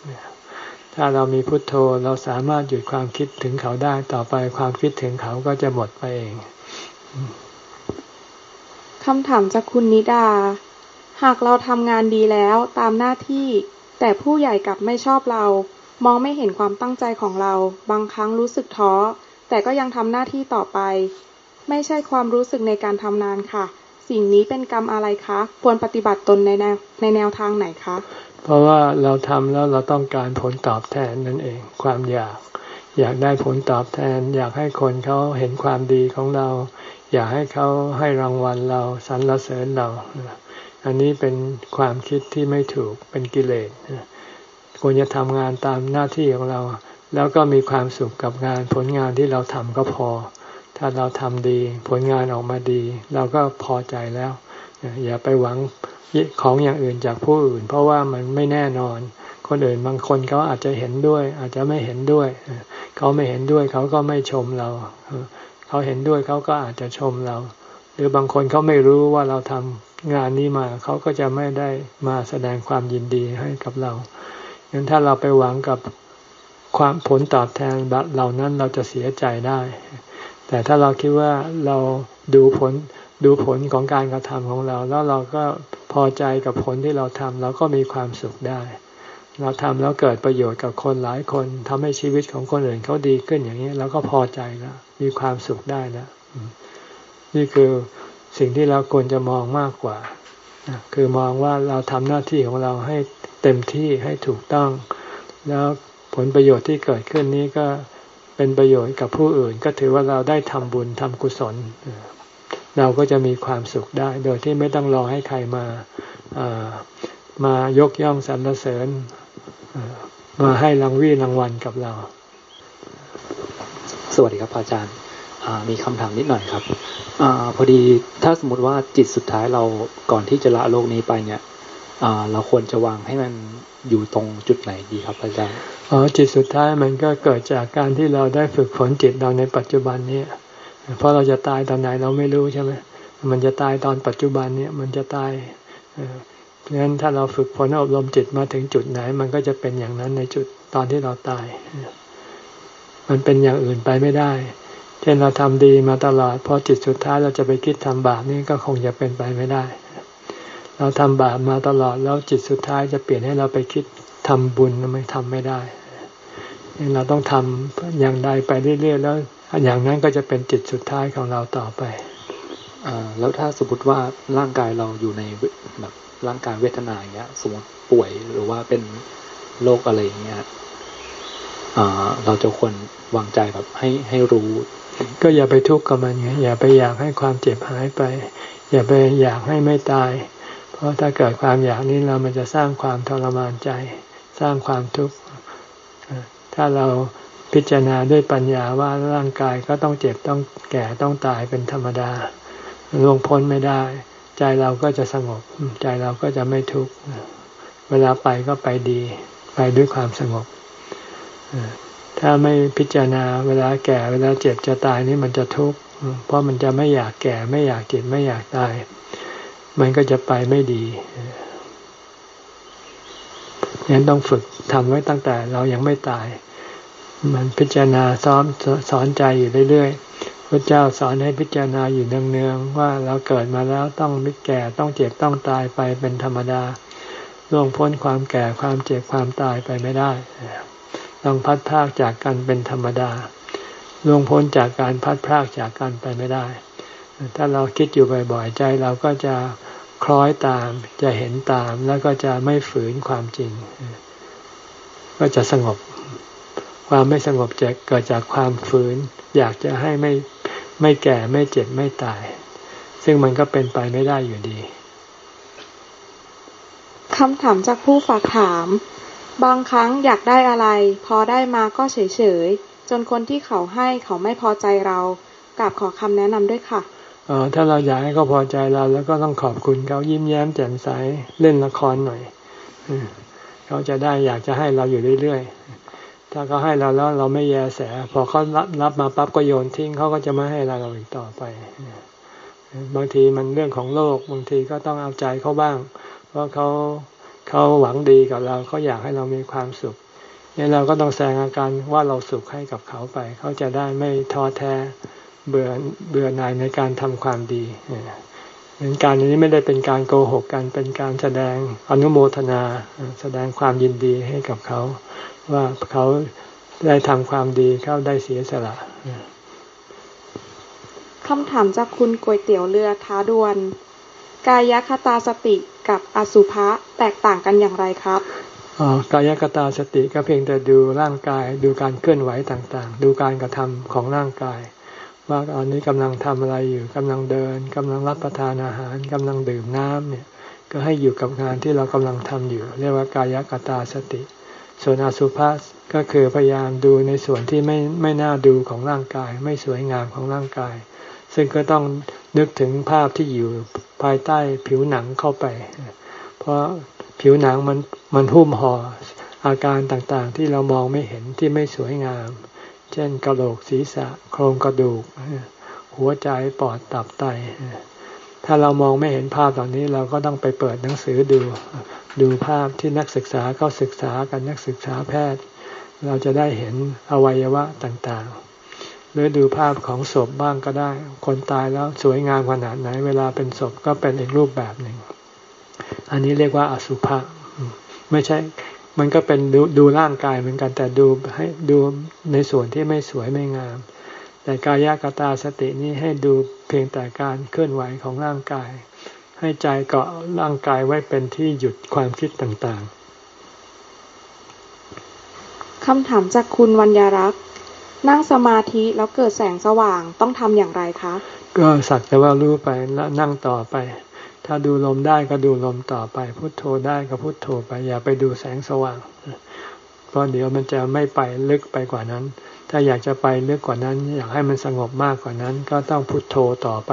ถ้าเรามีพุทโธเราสามารถหยุดความคิดถึงเขาได้ต่อไปความคิดถึงเขาก็จะหมดไปเองคำถามจากคุณนิดา หากเราทำงานดีแล้วตามหน้าที่ แต่ผู้ใหญ่กลับไม่ชอบเรา มองไม่เห็นความตั้งใจของเรา บางครั้งรู้สึกท้อ แต่ก็ยังทำหน้าที่ต่อไป ไม่ใช่ความรู้สึกในการทำงานค่ะ สิ่งนี้เป็นกรรมอะไรคะ ควรปฏิบัติตนในแนวในแนวทางไหนคะ เพราะว่าเราทำแล้วเราต้องการผลตอบแทนนั่นเอง ความอยาก อยากได้ผลตอบแทน อยากให้คนเขาเห็นความดีของเรา อยากให้เขาให้รางวัลเราสรรเสริญเรา อันนี้เป็นความคิดที่ไม่ถูกเป็นกิเลสควรจะทำงานตามหน้าที่ของเรา แล้วก็มีความสุขกับงานผลงานที่เราทำก็พอ ถ้าเราทำดี ผลงานออกมาดี เราก็พอใจแล้ว อย่าไปหวังของอย่างอื่นจากผู้อื่น เพราะว่ามันไม่แน่นอน คนอื่นบางคนเขาอาจจะเห็นด้วย อาจจะไม่เห็นด้วย เขาไม่เห็นด้วยเขาก็ไม่ชมเรา เขาเห็นด้วยเขาก็อาจจะชมเรา หรือบางคนเขาไม่รู้ว่าเราทำงานนี้มาเขาก็จะไม่ได้มาแสดงความยินดีให้กับเรางั้นถ้าเราไปหวังกับความผลตอบแทนแบบเหล่านั้นเราจะเสียใจได้ แต่ถ้าเราคิดว่าเราดูผลดูผลของการกระทำของเรา แล้วเราก็พอใจกับผลที่เราทำเราก็มีความสุขได้ เราทำแล้วเกิดประโยชน์กับคนหลายคนทำให้ชีวิตของคนอื่นเขาดีขึ้นอย่างนี้เราก็พอใจแล้วมีความสุขได้นะนี่คือสิ่งที่เราควรจะมองมากกว่าคือมองว่าเราทำหน้าที่ของเราให้เต็มที่ให้ถูกต้อง แล้วผลประโยชน์ที่เกิดขึ้นนี้ก็ เป็นประโยชน์กับผู้อื่น ก็ถือว่าเราได้ทำบุญทำกุศล เราก็จะมีความสุขได้ โดยที่ไม่ต้องรอให้ใครมามายกย่องสรรเสริญมาให้รางวีรางวัลกับเรา สวัสดีครับอาจารย์มีคำถามนิดหน่อยครับอพอดีถ้าสมมติว่าจิตสุดท้ายเราก่อนที่จะละโลกนี้ไปเนี่ยเราควรจะวางให้มัน อยู่ตรงจุดไหนดีครับอาจารย์อ๋อจิตสุดท้ายมันก็เกิดจากการที่เราได้ฝึกฝนจิตเราในปัจจุบันนี้เพราะเราจะตายตอนไหนเราไม่รู้ใช่ไหมมันจะตายตอนปัจจุบันเนี่ยมันจะตายเพราะฉะนั้นถ้าเราฝึกฝนอบรมจิตมาถึงจุดไหน มันก็จะเป็นอย่างนั้นในจุดตอนที่เราตาย มันเป็นอย่างอื่นไปไม่ได้ เช่นเราทำดีมาตลอดพอจิตสุดท้ายเราจะไปคิดทำบาปนี่ก็คงจะเป็นไปไม่ได้ เราทำบาปมาตลอดแล้วจิตสุดท้ายจะเปลี่ยนให้เราไปคิดทำบุญมันทำไม่ได้เราต้องทำอย่างใดไปเรื่อยๆแล้ว อย่างนั้นก็จะเป็นจิตสุดท้ายของเราต่อไปอแล้วถ้าสมมติว่าร่างกายเราอยู่ในแบบร่างกายเวทนาอย่างเงี้ย สมมติป่วยหรือว่าเป็นโรคอะไรอย่างเงี้ยเราจะควรวางใจแบบให้ให้รู้ ก็อย่าไปทุกข์กับมันไงอย่าไปอยากให้ความเจ็บหายไป อย่าไปอยากให้ไม่ตายเพ ราะถ้าเกิดความอยากนี้เรามันจะสร้างความทรมานใจ สร้างความทุกข์ถ้าเราพิจารณาด้วยปัญญาว่าร่างกายก็ต้องเจ็บต้องแก่ต้องตายเป็นธรรมดาลงพ้นไม่ได้ ใจเราก็จะสงบ ใจเราก็จะไม่ทุกข์เวลาไปก็ไปดี ไปด้วยความสงบถ้าไม่พิจารณาเวลาแก่เวลาเจ็บจะตายนี่มันจะทุกข์เพราะมันจะไม่อยากแก่ไม่อยากเจ็บไม่อยากตาย มันก็จะไปไม่ดียังต้องฝึกทำไว้ตั้งแต่เรายังไม่ตาย มันพิจารณาซ้อมสอนใจอยู่เรื่อยๆ พระเจ้าสอนให้พิจารณาอยู่เนืองๆว่าเราเกิดมาแล้วต้องมิแก่ต้องเจ็บต้องตายไปเป็นธรรมดาล่วงพ้นความแก่ความเจ็บความตายไปไม่ได้ ต้องพัดพากจากกันเป็นธรรมดาล่วงพ้นจากการพัดพากจากกันไปไม่ได้ ถ้าเราคิดอยู่บ่อยๆใจเราก็จะคล้อยตาม จะเห็นตามแล้วก็จะไม่ฝืนความจริง ก็จะสงบ ความไม่สงบจะเกิดจากความฝืน อยากจะให้ไม่ไม่แก่ไม่เจ็บไม่ตาย ซึ่งมันก็เป็นไปไม่ได้อยู่ดีคำถามจากผู้ฝากถาม บางครั้งอยากได้อะไร พอได้มาก็เฉยๆจนคนที่เขาให้เขาไม่พอใจเรากราบขอคำแนะนำด้วยค่ะ ถ้าเราอยากให้เขาพอใจเราแล้วก็ต้องขอบคุณเขายิ้มแย้มแจ่มใสเล่นละครหน่อยเขาจะได้อยากจะให้เราอยู่เรื่อยๆถ้าเขาให้เราแล้วเราไม่แยแส พอเขารับรับมาปั๊บก็โยนทิ้งเขาก็จะไม่ให้เราเราอีกต่อไปบางทีมันเรื่องของโลกบางทีก็ต้องเอาใจเขาบ้าง เพราะเขาเขาหวังดีกับเราเขาอยากให้เรามีความสุขเนี่เราก็ต้องแสดงอาการว่าเราสุขให้กับเขาไป เขาจะได้ไม่ท้อแท้ เบื่อเบื่อหน่ายในการทำความดีเป็นการนี้ไม่ได้เป็นการโกหกกันเป็นการแสดงอนุโมทนา แสดงความยินดีให้กับเขา ว่าเขาได้ทำความดีเขาได้เสียสละคำถามจากคุณก๋วยเตี๋ยวเรือท้าดวน กายคตาสติกับอสุภะแตกต่างกันอย่างไรครับอ๋อกายคตาสติก็เพียงแต่ดูร่างกาย ดูการเคลื่อนไหวต่างๆ ดูการกระทำของร่างกาย ว่าตอนนี้กำลังทำอะไรอยู่กำลังเดินกำลังรับประทานอาหารกำลังดื่มน้ำเนี่ย ก็ให้อยู่กับงานที่เรากำลังทำอยู่ เรียกว่ากายกตาสติ ส่วนอสุภะก็คือพยายามดูในส่วนที่ไม่ไม่น่าดูของร่างกาย ไม่สวยงามของร่างกาย ซึ่งก็ต้องนึกถึงภาพที่อยู่ภายใต้ผิวหนังเข้าไป เพราะผิวหนังมันมันหุ้มห่ออาการต่างๆ ที่เรามองไม่เห็นที่ไม่สวยงาม เช่นกระโหลกศีรษะ โครงกระดูก หัวใจปอดตับไต ถ้าเรามองไม่เห็นภาพเหล่านี้เราก็ต้องไปเปิดหนังสือดู ดูภาพที่นักศึกษาเขาศึกษากันนักศึกษาแพทย์ เราจะได้เห็นอวัยวะต่างๆ หรือดูภาพของศพบ้างก็ได้ คนตายแล้วสวยงามขนาดไหน เวลาเป็นศพก็เป็นอีกรูปแบบหนึ่ง อันนี้เรียกว่าอสุภะไม่ใช่ มันก็เป็นดูดูร่างกายเหมือนกันแต่ดูให้ดูในส่วนที่ไม่สวยไม่งาม แต่กายกตาสตินี้ให้ดูเพียงแต่การเคลื่อนไหวของร่างกาย ให้ใจเกาะร่างกายไว้เป็นที่หยุดความคิดต่างๆคำถามจากคุณวัญญารักษ์นั่งสมาธิแล้วเกิดแสงสว่างต้องทำอย่างไรคะ ก็สักแต่ว่ารู้ไปแล้วนั่งต่อไป ถ้าดูลมได้ก็ดูลมต่อไป พุโทโธได้ก็พุโทโธไป อย่าไปดูแสงสว่าง เพราะเดี๋ยวมันจะไม่ไปลึกไปกว่านั้น ถ้าอยากจะไปลึกกว่านั้น อยากให้มันสงบมากกว่านั้น ก็ต้องพุโทโธต่อไป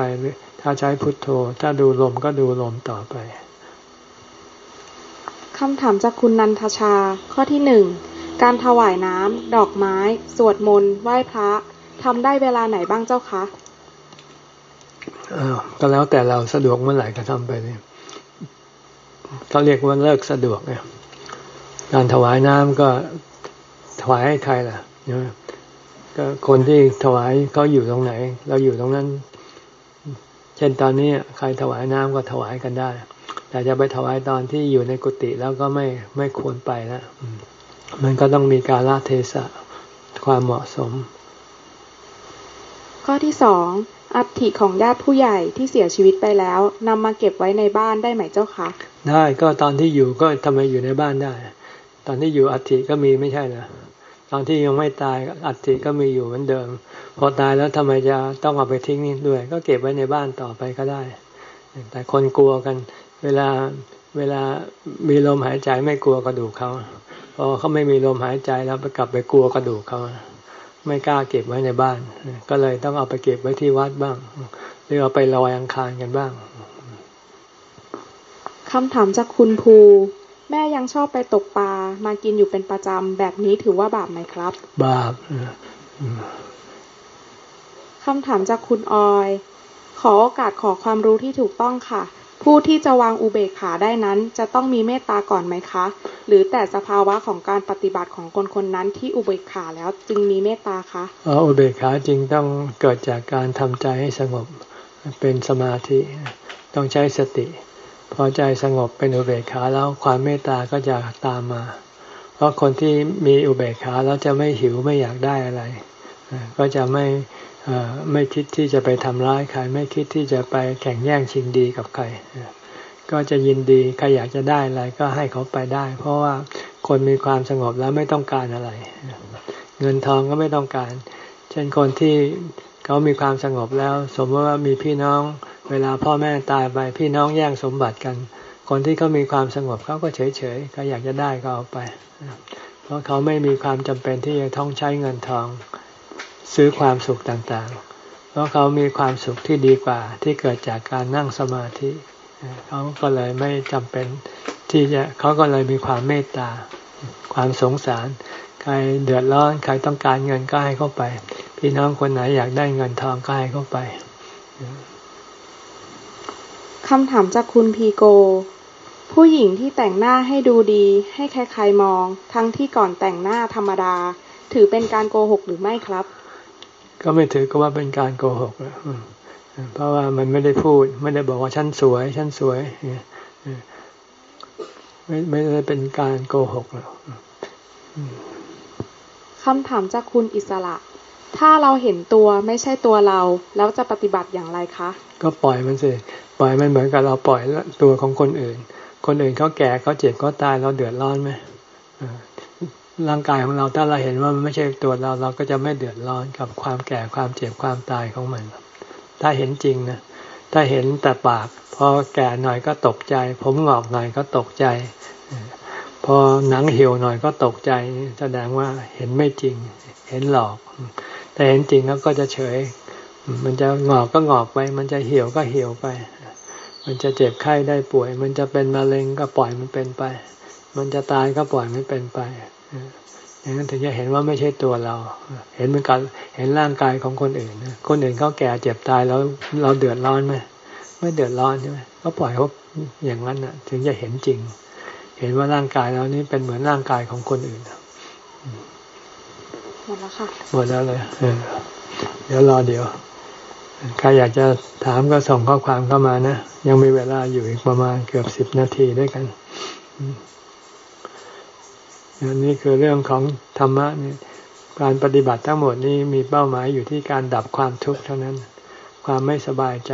ถ้าใช้พุทโธ ถ้าดูลมก็ดูลมต่อไปคำถามจากคุณนันทชา ข้อที่หนึ่งการถวายน้ำดอกไม้ สวดมนต์ไหว้พระทำได้เวลาไหนบ้างเจ้าคะ ก็แล้วแต่เราสะดวกเมื่อไหร่ก็ทำไปเลยเขาเรียกว่าเลิกสะดวกเนี่ยการถวายน้ำก็ถวายให้ใครล่ะก็คนที่ถวายเขาอยู่ตรงไหน เราอยู่ตรงนั้น เช่นตอนนี้ใครถวายน้ำก็ถวายกันได้ แต่จะไปถวายตอนที่อยู่ในกุฏิแล้วก็ไม่ไม่ควรไปแล้วมันก็ต้องมีการละเทศะความเหมาะสม ข้อที่สอง อัฐิของญาติผู้ใหญ่ที่เสียชีวิตไปแล้วนำมาเก็บไว้ในบ้านได้ไหมเจ้าคะได้ก็ตอนที่อยู่ก็ทำไมอยู่ในบ้านได้ ตอนที่อยู่อัฐิก็มีไม่ใช่เหรอตอนที่ยังไม่ตายอัฐิก็มีอยู่เหมือนเดิม พอตายแล้วทำไมจะต้องเอาไปทิ้งนี่ด้วย ก็เก็บไว้ในบ้านต่อไปก็ได้ แต่คนกลัวกัน เวลาเวลามีลมหายใจไม่กลัวกระดูกเขาพอเขาไม่มีลมหายใจแล้วไปกลับไปกลัวกระดูกเขา ไม่กล้าเก็บไว้ในบ้าน ก็เลยต้องเอาไปเก็บไว้ที่วัดบ้าง หรือเอาไปลอยอังคารกันบ้างคำถามจากคุณภู แม่ยังชอบไปตกปลามากินอยู่เป็นประจำแบบนี้ถือว่าบาปไหมครับ บาปคำถามจากคุณออย ขอโอกาสขอความรู้ที่ถูกต้องค่ะ ผู้ที่จะวางอุเบกขาได้นั้น จะต้องมีเมตตาก่อนไหมคะ หรือแต่สภาวะของการปฏิบัติของคนคนนั้นที่อุเบกขาแล้วจึงมีเมตตาคะอ๋ออุเบกขาจริงต้องเกิดจากการทำใจให้สงบเป็นสมาธิต้องใช้สติ พอใจสงบเป็นอุเบกขาแล้วความเมตตาก็จะตามมา เพราะคนที่มีอุเบกขาแล้วจะไม่หิวไม่อยากได้อะไร ก็จะไม่ไม่คิดที่จะไปทำร้ายใครไม่คิดที่จะไปแข่งแย่งชิงดีกับใคร ก็จะยินดีใครอยากจะได้อะไรก็ให้เขาไปได้ เพราะว่าคนมีความสงบแล้วไม่ต้องการอะไร เงินทองก็ไม่ต้องการ เช่นคนที่เขามีความสงบแล้ว สมมติว่ามีพี่น้อง เวลาพ่อแม่ตายไปพี่น้องแย่งสมบัติกัน คนที่เขามีความสงบเขาก็เฉยเฉยเขาอยากจะได้ก็เอาไป เพราะเขาไม่มีความจำเป็นที่จะต้องใช้เงินทองซื้อความสุขต่างๆ เพราะเขามีความสุขที่ดีกว่าที่เกิดจากการนั่งสมาธิ เขาก็เลยไม่จำเป็นที่จะเขาก็เลยมีความเมตตา ความสงสาร ใครเดือดร้อนใครต้องการเงินก็ให้เขาไป พี่น้องคนไหนอยากได้เงินทองก็ให้เขาไปคำถามจากคุณพีโก ผู้หญิงที่แต่งหน้าให้ดูดี ให้ใครๆมอง ทั้งที่ก่อนแต่งหน้าธรรมดา ถือเป็นการโกหกหรือไม่ครับ ก็ไม่ถือก็ว่าเป็นการโกหก เพราะว่ามันไม่ได้พูด ไม่ได้บอกว่าฉันสวย ฉันสวยไม่ไม่ได้เป็นการโกหกหรอกคำถามจากคุณอิสระ ถ้าเราเห็นตัวไม่ใช่ตัวเรา แล้วจะปฏิบัติอย่างไรคะ ก็ปล่อยมันสิ ปล่อยมันเหมือนกับเราปล่อยตัวของคนอื่น คนอื่นเขาแก่เขาเจ็บเขาตายเราเดือดร้อนไหมร่างกายของเราถ้าเราเห็นว่ามันไม่ใช่ตัวเรา เราก็จะไม่เดือดร้อนกับความแก่ความเจ็บความตายของมัน ถ้าเห็นจริงนะถ้าเห็นแต่ปากพอแก่หน่อยก็ตกใจ ผมหงอกหน่อยก็ตกใจ พอหนังเหี่ยวหน่อยก็ตกใจแสดงว่าเห็นไม่จริง เห็นหลอก แต่เห็นจริงแล้วก็จะเฉย มันจะงอกก็งอกไป มันจะเหี่ยวก็เหี่ยวไป มันจะเจ็บไข้ได้ป่วย มันจะเป็นมะเร็งก็ปล่อยมันเป็นไป มันจะตายก็ปล่อยมันเป็นไป อย่างนั้นถึงจะเห็นว่าไม่ใช่ตัวเรา เห็นเหมือนกันเห็นร่างกายของคนอื่นคนอื่นเขาแก่เจ็บตายแล้วเราเดือดร้อนไหมไม่เดือดร้อนใช่ไหมก็ปล่อยเขาอย่างนั้นน่ะ ถึงจะเห็นจริง เห็นว่าร่างกายเรานี่เป็นเหมือนร่างกายของคนอื่นหมดแล้วค่ะหมดแล้วเลยเดี๋ยวรอเดี๋ยวใครอยากจะถามก็ส่งข้อความเข้ามานะ ยังมีเวลาอยู่อีกประมาณเกือบสิบนาทีด้วยกัน อันนี้คือเรื่องของธรรมะนี่การปฏิบัติทั้งหมดนี้มีเป้าหมายอยู่ที่การดับความทุกข์เท่านั้น ความไม่สบายใจ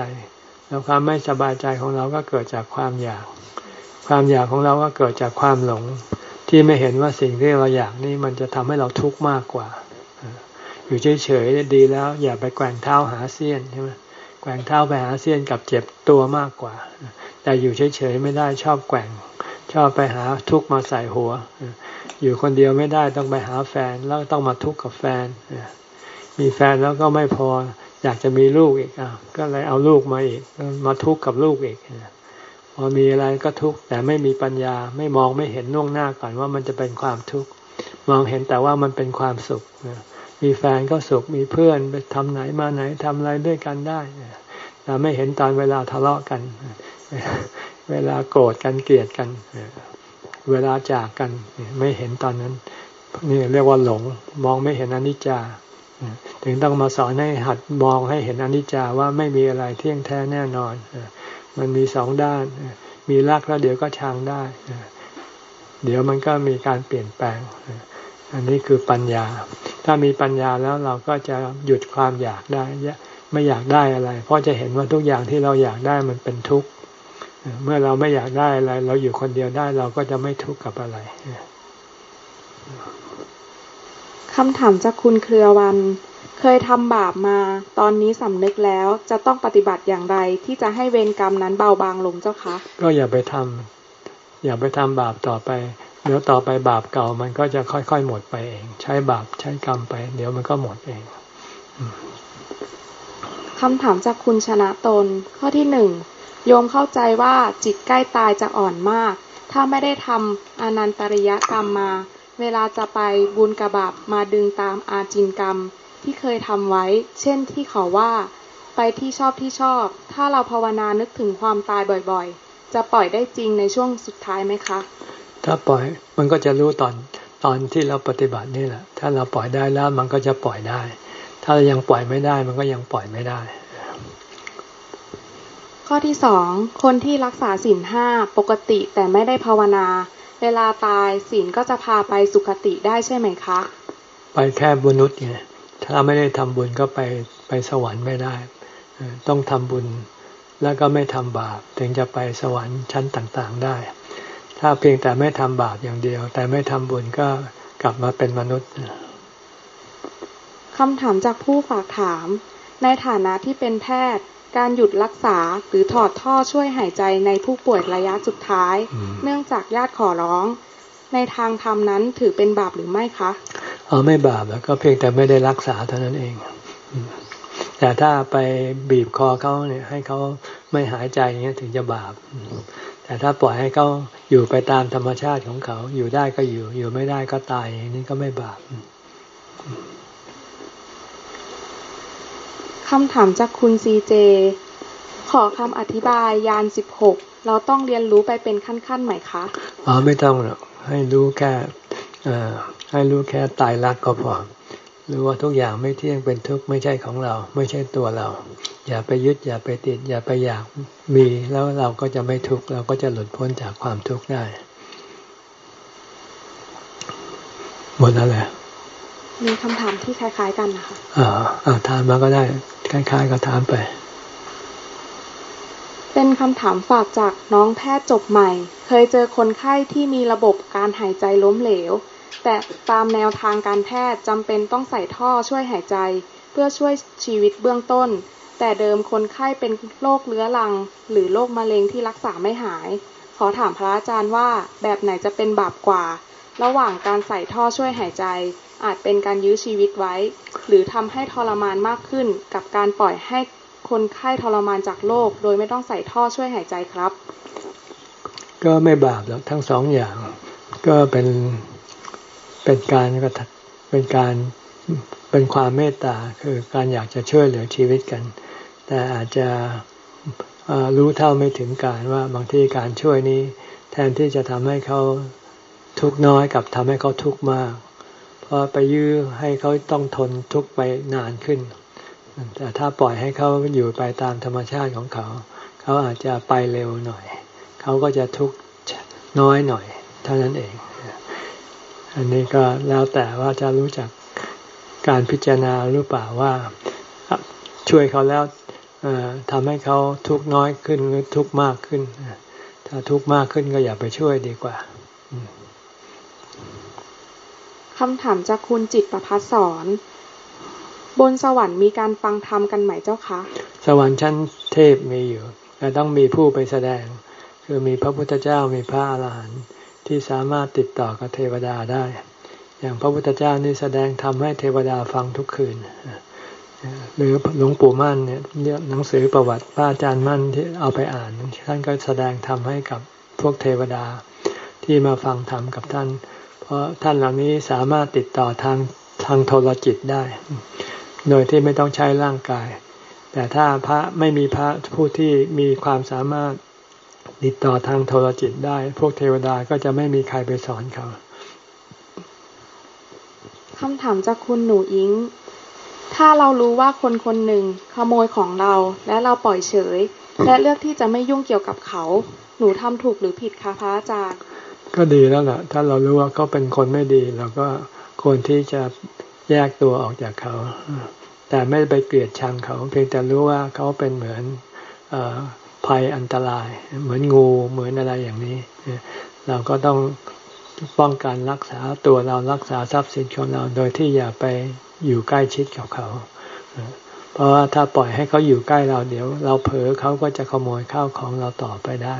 แล้วความไม่สบายใจของเราก็เกิดจากความอยาก ความอยากของเราก็เกิดจากความหลง ที่ไม่เห็นว่าสิ่งที่เราอยากนี่มันจะทำให้เราทุกข์มากกว่า อยู่เฉยๆดีแล้ว อย่าไปแกว่งเท้าหาเสี้ยนใช่ไหมแกว่งเท้าไปหาเสี้ยนกับเจ็บตัวมากกว่า แต่อยู่เฉยๆไม่ได้ชอบแกว่ง ชอบไปหาทุกข์มาใส่หัว อยู่คนเดียวไม่ได้ต้องไปหาแฟนแล้วต้องมาทุกข์กับแฟน มีแฟนแล้วก็ไม่พออยากจะมีลูกอีกอะก็เลยเอาลูกมาอีกมาทุกข์กับลูกอีกพอมีอะไรก็ทุกข์แต่ไม่มีปัญญาไม่มองไม่เห็นน่วงหน้าก่อนว่ามันจะเป็นความทุกข์มองเห็นแต่ว่ามันเป็นความสุขมีแฟนก็สุขมีเพื่อนไปทำไหนมาไหนทำอะไรด้วยกันได้แต่ไม่เห็นตอนเวลาทะเลาะกัน เวลาโกรธกันเกลียดกัน เวลาจากกันไม่เห็นตอนนั้นนี่เรียกว่าหลง มองไม่เห็นอนิจจาถึงต้องมาสอนให้หัดมองให้เห็นอนิจจาว่าไม่มีอะไรเที่ยงแท้แน่นอน มันมีสองด้าน มีรักแล้วเดี๋ยวก็ชังได้ เดี๋ยวมันก็มีการเปลี่ยนแปลง อันนี้คือปัญญา ถ้ามีปัญญาแล้วเราก็จะหยุดความอยากได้ ไม่อยากได้อะไร เพราะจะเห็นว่าทุกอย่างที่เราอยากได้มันเป็นทุกข์ เมื่อเราไม่อยากได้อะไร เราอยู่คนเดียวได้เราก็จะไม่ทุกข์กับอะไรคำถามจากคุณเครือวัน เคยทำบาปมา ตอนนี้สำนึกแล้วจะต้องปฏิบัติอย่างไร ที่จะให้เวรกรรมนั้นเบาบางลงเจ้าคะ ก็อย่าไปทำอย่าไปทำบาปต่อไป เดี๋ยวต่อไปบาปเก่ามันก็จะค่อยๆหมดไปเอง ใช้บาปใช้กรรมไป เดี๋ยวมันก็หมดเองคำถามจากคุณชนะตน ข้อที่หนึ่ง โยมเข้าใจว่าจิตใกล้ตายจะอ่อนมาก ถ้าไม่ได้ทำอนันตริยกรรมมา เวลาจะไปบุญกระบาบมาดึงตามอาจินกรรมที่เคยทำไว้ เช่นที่เขาว่า ไปที่ชอบที่ชอบ ถ้าเราภาวนานึกถึงความตายบ่อยๆ จะปล่อยได้จริงในช่วงสุดท้ายไหมคะ ถ้าปล่อยมันก็จะรู้ตอนตอนที่เราปฏิบัตินี่แหละ ถ้าเราปล่อยได้แล้วมันก็จะปล่อยได้ ถ้าเรายังปล่อยไม่ได้มันก็ยังปล่อยไม่ได้ ข้อที่สองคนที่รักษาศีลห้าปกติแต่ไม่ได้ภาวนา เวลาตายศีลก็จะพาไปสุคติได้ใช่ไหมคะ ไปแค่บุญนุษย์ไงถ้าไม่ได้ทำบุญก็ไปไปสวรรค์ไม่ได้ ต้องทำบุญแล้วก็ไม่ทำบาป ถึงจะไปสวรรค์ชั้นต่างๆได้ ถ้าเพียงแต่ไม่ทำบาปอย่างเดียว แต่ไม่ทำบุญก็กลับมาเป็นมนุษย์คำถามจากผู้ฝากถาม ในฐานะที่เป็นแพทย์ การหยุดรักษาหรือถอดท่อช่วยหายใจในผู้ป่วยระยะสุดท้าย เนื่องจากญาติขอร้อง ในทางธรรมนั้นถือเป็นบาปหรือไม่คะอ๋อไม่บาปแล้วก็เพียงแต่ไม่ได้รักษาเท่านั้นเอง แต่ถ้าไปบีบคอเขาเนี่ยให้เขาไม่หายใจอย่างเงี้ยถึงจะบาป แต่ถ้าปล่อยให้เขาอยู่ไปตามธรรมชาติของเขา อยู่ได้ก็อยู่ อยู่ไม่ได้ก็ตายอย่างนี้ก็ไม่บาป คำถามจากคุณซีเจ ขอคำอธิบายยานสิบหกเราต้องเรียนรู้ไปเป็นขั้นๆไหมคะ อ๋อ ไม่ต้องหรอก ให้รู้แค่ให้รู้แค่ตายรักก็พอ รู้ว่าทุกอย่างไม่เที่ยงเป็นทุกข์ไม่ใช่ของเรา ไม่ใช่ตัวเรา อย่าไปยึดอย่าไปติด อย่าไปอยากมีแล้วเราก็จะไม่ทุกข์เราก็จะหลุดพ้นจากความทุกข์ได้ หมดแล้วแหละ มีคำถามที่คล้าย ๆ กันนะคะอ่าอ่าถามมาก็ได้ คล้าย ๆ ก็ถามไป เป็นคำถามฝากจากน้องแพทย์จบใหม่ เคยเจอคนไข้ที่มีระบบการหายใจล้มเหลว แต่ตามแนวทางการแพทย์จำเป็นต้องใส่ท่อช่วยหายใจ เพื่อช่วยชีวิตเบื้องต้น แต่เดิมคนไข้เป็นโรคเรื้อรัง หรือโรคมะเร็งที่รักษาไม่หาย ขอถามพระอาจารย์ว่าแบบไหนจะเป็นบาปกว่า ระหว่างการใส่ท่อช่วยหายใจ อาจเป็นการยื้อชีวิตไว้ หรือทำให้ทรมานมากขึ้น กับการปล่อยให้คนไข้ทรมานจากโรคโดยไม่ต้องใส่ท่อช่วยหายใจครับ ก็ไม่บาปหรอกทั้งสองอย่าง ก็เป็นเป็นการก็เป็นการเป็นความเมตตาคือการอยากจะช่วยเหลือชีวิตกัน แต่อาจจะรู้เท่าไม่ถึงการว่าบางทีการช่วยนี้ แทนที่จะทำให้เขาทุกน้อยกับทำให้เขาทุกมาก พอไปยื้อให้เขาต้องทนทุกข์ไปนานขึ้น แต่ถ้าปล่อยให้เขาอยู่ไปตามธรรมชาติของเขา เขาอาจจะไปเร็วหน่อย เขาก็จะทุกข์น้อยหน่อย เท่านั้นเอง อันนี้ก็แล้วแต่ว่าจะรู้จักการพิจารณาหรือเปล่าว่าช่วยเขาแล้วทำให้เขาทุกข์น้อยขึ้นหรือทุกข์มากขึ้น ถ้าทุกข์มากขึ้นก็อย่าไปช่วยดีกว่า คำถามจากคุณจิตประพัสสอนบนสวรรค์มีการฟังธรรมกันไหมเจ้าคะ สวรรค์ชั้นเทพมีอยู่ แต่ต้องมีผู้ไปแสดง คือมีพระพุทธเจ้ามีพระอรหันต์ที่สามารถติดต่อกับเทวดาได้ อย่างพระพุทธเจ้านี่แสดงทำให้เทวดาฟังทุกคืน หรือหลวงปู่มั่นเนี่ยหนังสือประวัติพระอาจารย์มั่นที่เอาไปอ่านท่านก็แสดงทำให้กับพวกเทวดาที่มาฟังธรรมกับท่าน เพราะท่านเหล่านี้สามารถติดต่อทางทางโทรจิตได้ โดยที่ไม่ต้องใช้ร่างกาย แต่ถ้าพระไม่มีพระผู้ที่มีความสามารถติดต่อทางโทรจิตได้ พวกเทวดาก็จะไม่มีใครไปสอนเขาคำถามจากคุณหนูอิง ถ้าเรารู้ว่าคนคนหนึ่งขโมยของเราและเราปล่อยเฉย และเลือกที่จะไม่ยุ่งเกี่ยวกับเขา หนูทำถูกหรือผิดคะพระอาจารย์ ก็ดีแล้วล่ะ ถ้าเรารู้ว่าเขาเป็นคนไม่ดีเราก็ควรที่จะแยกตัวออกจากเขา แต่ไม่ไปเกลียดชังเขา เพียงแต่รู้ว่าเขาเป็นเหมือนอภัยอันตราย เหมือนงูเหมือนอะไรอย่างนี้ เราก็ต้องป้องกันรักษาตัวเรารักษาทรัพย์สินของเราโดยที่อย่าไปอยู่ใกล้ชิดกับเขา เพราะว่าถ้าปล่อยให้เขาอยู่ใกล้เราเดี๋ยว เราเผลอเขาก็จะขโมยข้าวของเราต่อไปได้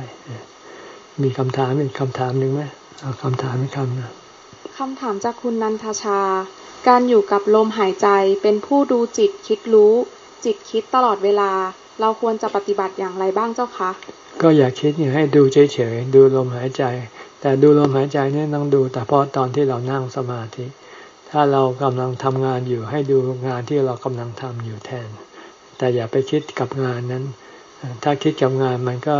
มีคำถามอีกคำถามหนึ่งไหมเอาคำถามอีกคำนะคำถามจากคุณนันทชา การอยู่กับลมหายใจเป็นผู้ดูจิตคิดรู้ จิตคิดตลอดเวลา เราควรจะปฏิบัติอย่างไรบ้างเจ้าคะ ก็อย่าคิดอย่าให้ดูเฉยๆดูลมหายใจ แต่ดูลมหายใจนี่ต้องดู แต่พอตอนที่เรานั่งสมาธิ ถ้าเรากำลังทำงานอยู่ให้ดูงานที่เรากำลังทำอยู่แทน แต่อย่าไปคิดกับงานนั้น ถ้าคิดกับงานมันก็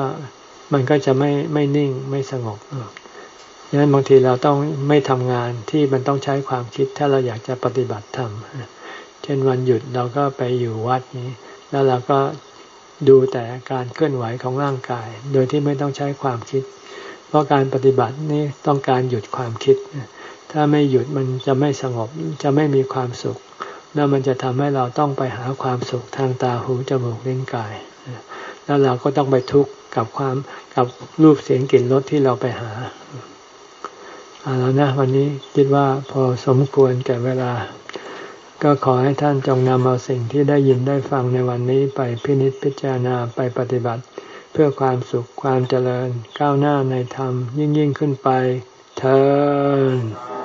มันก็จะไม่ไม่นิ่งไม่สงบดังนั้นบางทีเราต้องไม่ทำงานที่มันต้องใช้ความคิดถ้าเราอยากจะปฏิบัติธรรมเช่นวันหยุดเราก็ไปอยู่วัดนี้ แล้วเราก็ดูแต่การเคลื่อนไหวของร่างกาย โดยที่ไม่ต้องใช้ความคิด เพราะการปฏิบัตินี้ต้องการหยุดความคิด ถ้าไม่หยุดมันจะไม่สงบจะไม่มีความสุข แล้วมันจะทำให้เราต้องไปหาความสุขทางตาหูจมูกลิ้นกาย แล้วเราก็ต้องไปทุกข์ กับความกับรูปเสียงกลิ่นรสที่เราไปหาเอาแล้วนะวันนี้คิดว่าพอสมควรแก่เวลา ก็ขอให้ท่านจงนำเอาสิ่งที่ได้ยินได้ฟังในวันนี้ไปพินิจพิจารณาไปปฏิบัติ เพื่อความสุขความเจริญก้าวหน้าในธรรมยิ่งยิ่งขึ้นไปเธอ